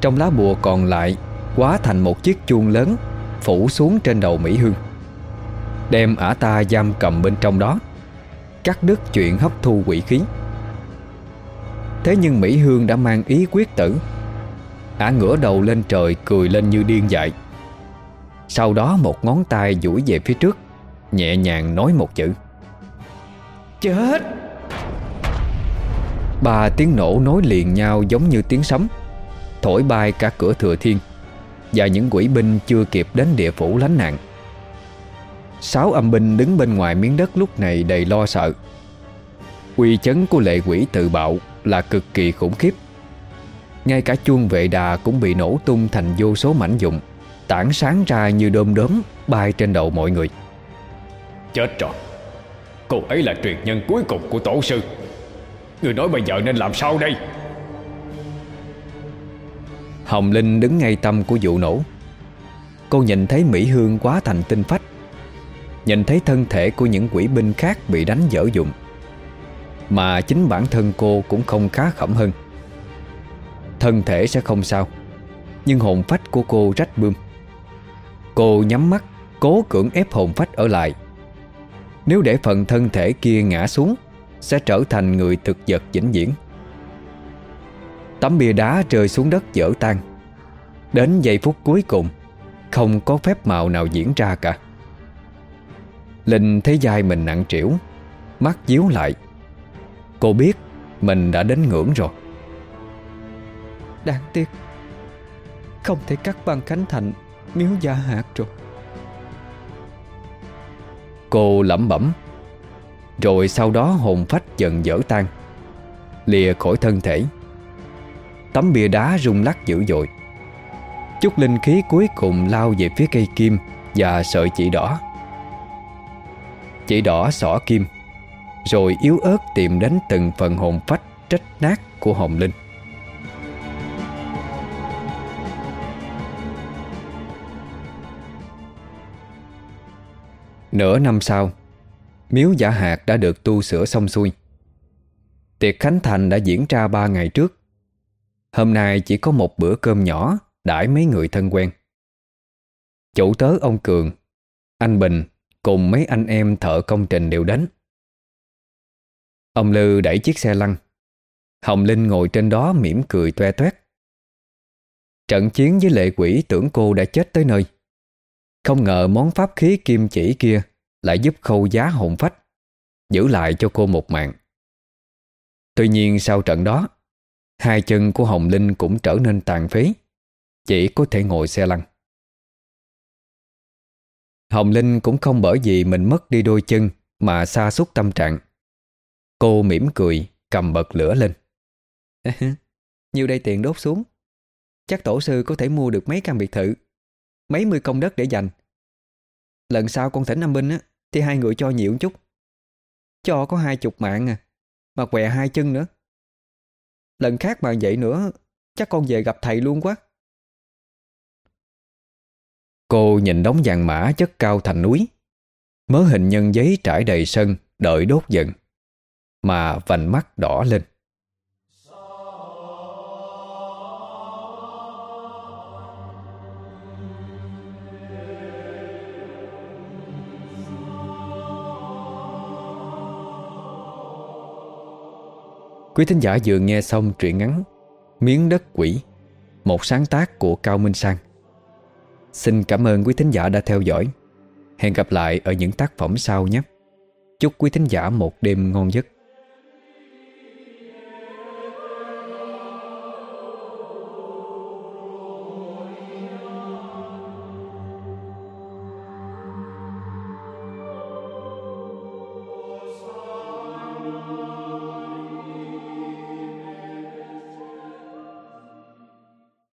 Trong lá bùa còn lại, Quá thành một chiếc chuông lớn, Phủ xuống trên đầu Mỹ Hương. Đem ả ta giam cầm bên trong đó. Cắt đứt chuyện hấp thu quỷ khí. Thế nhưng Mỹ Hương đã mang ý quyết tử. Ả ngửa đầu lên trời cười lên như điên dại. Sau đó một ngón tay duỗi về phía trước Nhẹ nhàng nói một chữ. Chết! Ba tiếng nổ nối liền nhau giống như tiếng sấm Thổi bay cả cửa thừa thiên Và những quỷ binh chưa kịp đến địa phủ lánh nạn. Sáu âm binh đứng bên ngoài miếng đất lúc này đầy lo sợ. Uy chấn của lệ quỷ tự bạo là cực kỳ khủng khiếp. Ngay cả chuông vệ đà cũng bị nổ tung thành vô số mảnh dụng Tản sáng ra như đom đóm bay trên đầu mọi người. Chết rồi. Cô ấy là truyền nhân cuối cùng của tổ sư. Người nói bây giờ nên làm sao đây? Hồng Linh đứng ngay tâm của vụ nổ. Cô nhìn thấy Mỹ Hương quá thành tinh phách. Nhìn thấy thân thể của những quỷ binh khác bị đánh dở dụng Mà chính bản thân cô cũng không khá khẩm hơn. Thân thể sẽ không sao Nhưng hồn phách của cô rách bươm Cô nhắm mắt, Cố cưỡng ép hồn phách ở lại. Nếu để phần thân thể kia ngã xuống, Sẽ trở thành người thực vật vĩnh viễn. Tấm bia đá rơi xuống đất dở tan. Đến giây phút cuối cùng, Không có phép màu nào diễn ra cả. Linh thấy vai mình nặng trĩu, Mắt díu lại. Cô biết mình đã đến ngưỡng rồi. Đáng tiếc, Không thể cắt băng khánh thành. Miếu gia hạt rồi. Cô lẩm bẩm. Rồi sau đó hồn phách dần dở tan. Lìa khỏi thân thể. Tấm bia đá rung lắc dữ dội. Chút linh khí cuối cùng lao về phía cây kim Và sợi chỉ đỏ. Chỉ đỏ xỏ kim, Rồi yếu ớt tìm đến từng phần hồn phách trách nát của hồn linh. Nửa năm sau, Miếu giả hạt đã được tu sửa xong xuôi. Tiệc khánh thành đã diễn ra ba ngày trước. Hôm nay chỉ có một bữa cơm nhỏ Đãi mấy người thân quen. Chủ tớ ông Cường, Anh Bình Cùng mấy anh em thợ công trình đều đến. Ông Lư đẩy chiếc xe lăn. Hồng Linh ngồi trên đó mỉm cười toe toét. Trận chiến với lệ quỷ tưởng cô đã chết tới nơi. Không ngờ món pháp khí kim chỉ kia Lại giúp khâu giá hồn phách, Giữ lại cho cô một mạng. Tuy nhiên sau trận đó, Hai chân của Hồng Linh cũng trở nên tàn phế, Chỉ có thể ngồi xe lăn. Hồng Linh cũng không bởi vì mình mất đi đôi chân Mà xa xúc tâm trạng. Cô mỉm cười, Cầm bật lửa lên. [LAUGHS] Nhiều đây tiền đốt xuống. Chắc tổ sư có thể mua được mấy căn biệt thự. Mấy mươi công đất để dành. Lần sau con thỉnh Nam binh á, Thì hai người cho nhiều chút. Cho có hai chục mạng à Mà què hai chân nữa. Lần khác mà vậy nữa, Chắc con về gặp thầy luôn quá. Cô nhìn đống vàng mã chất cao thành núi, Mớ hình nhân giấy trải đầy sân, Đợi đốt dần Mà vành mắt đỏ lên. Quý thính giả vừa nghe xong truyện ngắn Miếng đất quỷ, Một sáng tác của Cao Minh Sang. Xin cảm ơn quý thính giả đã theo dõi. Hẹn gặp lại ở những tác phẩm sau nhé. Chúc quý thính giả một đêm ngon giấc.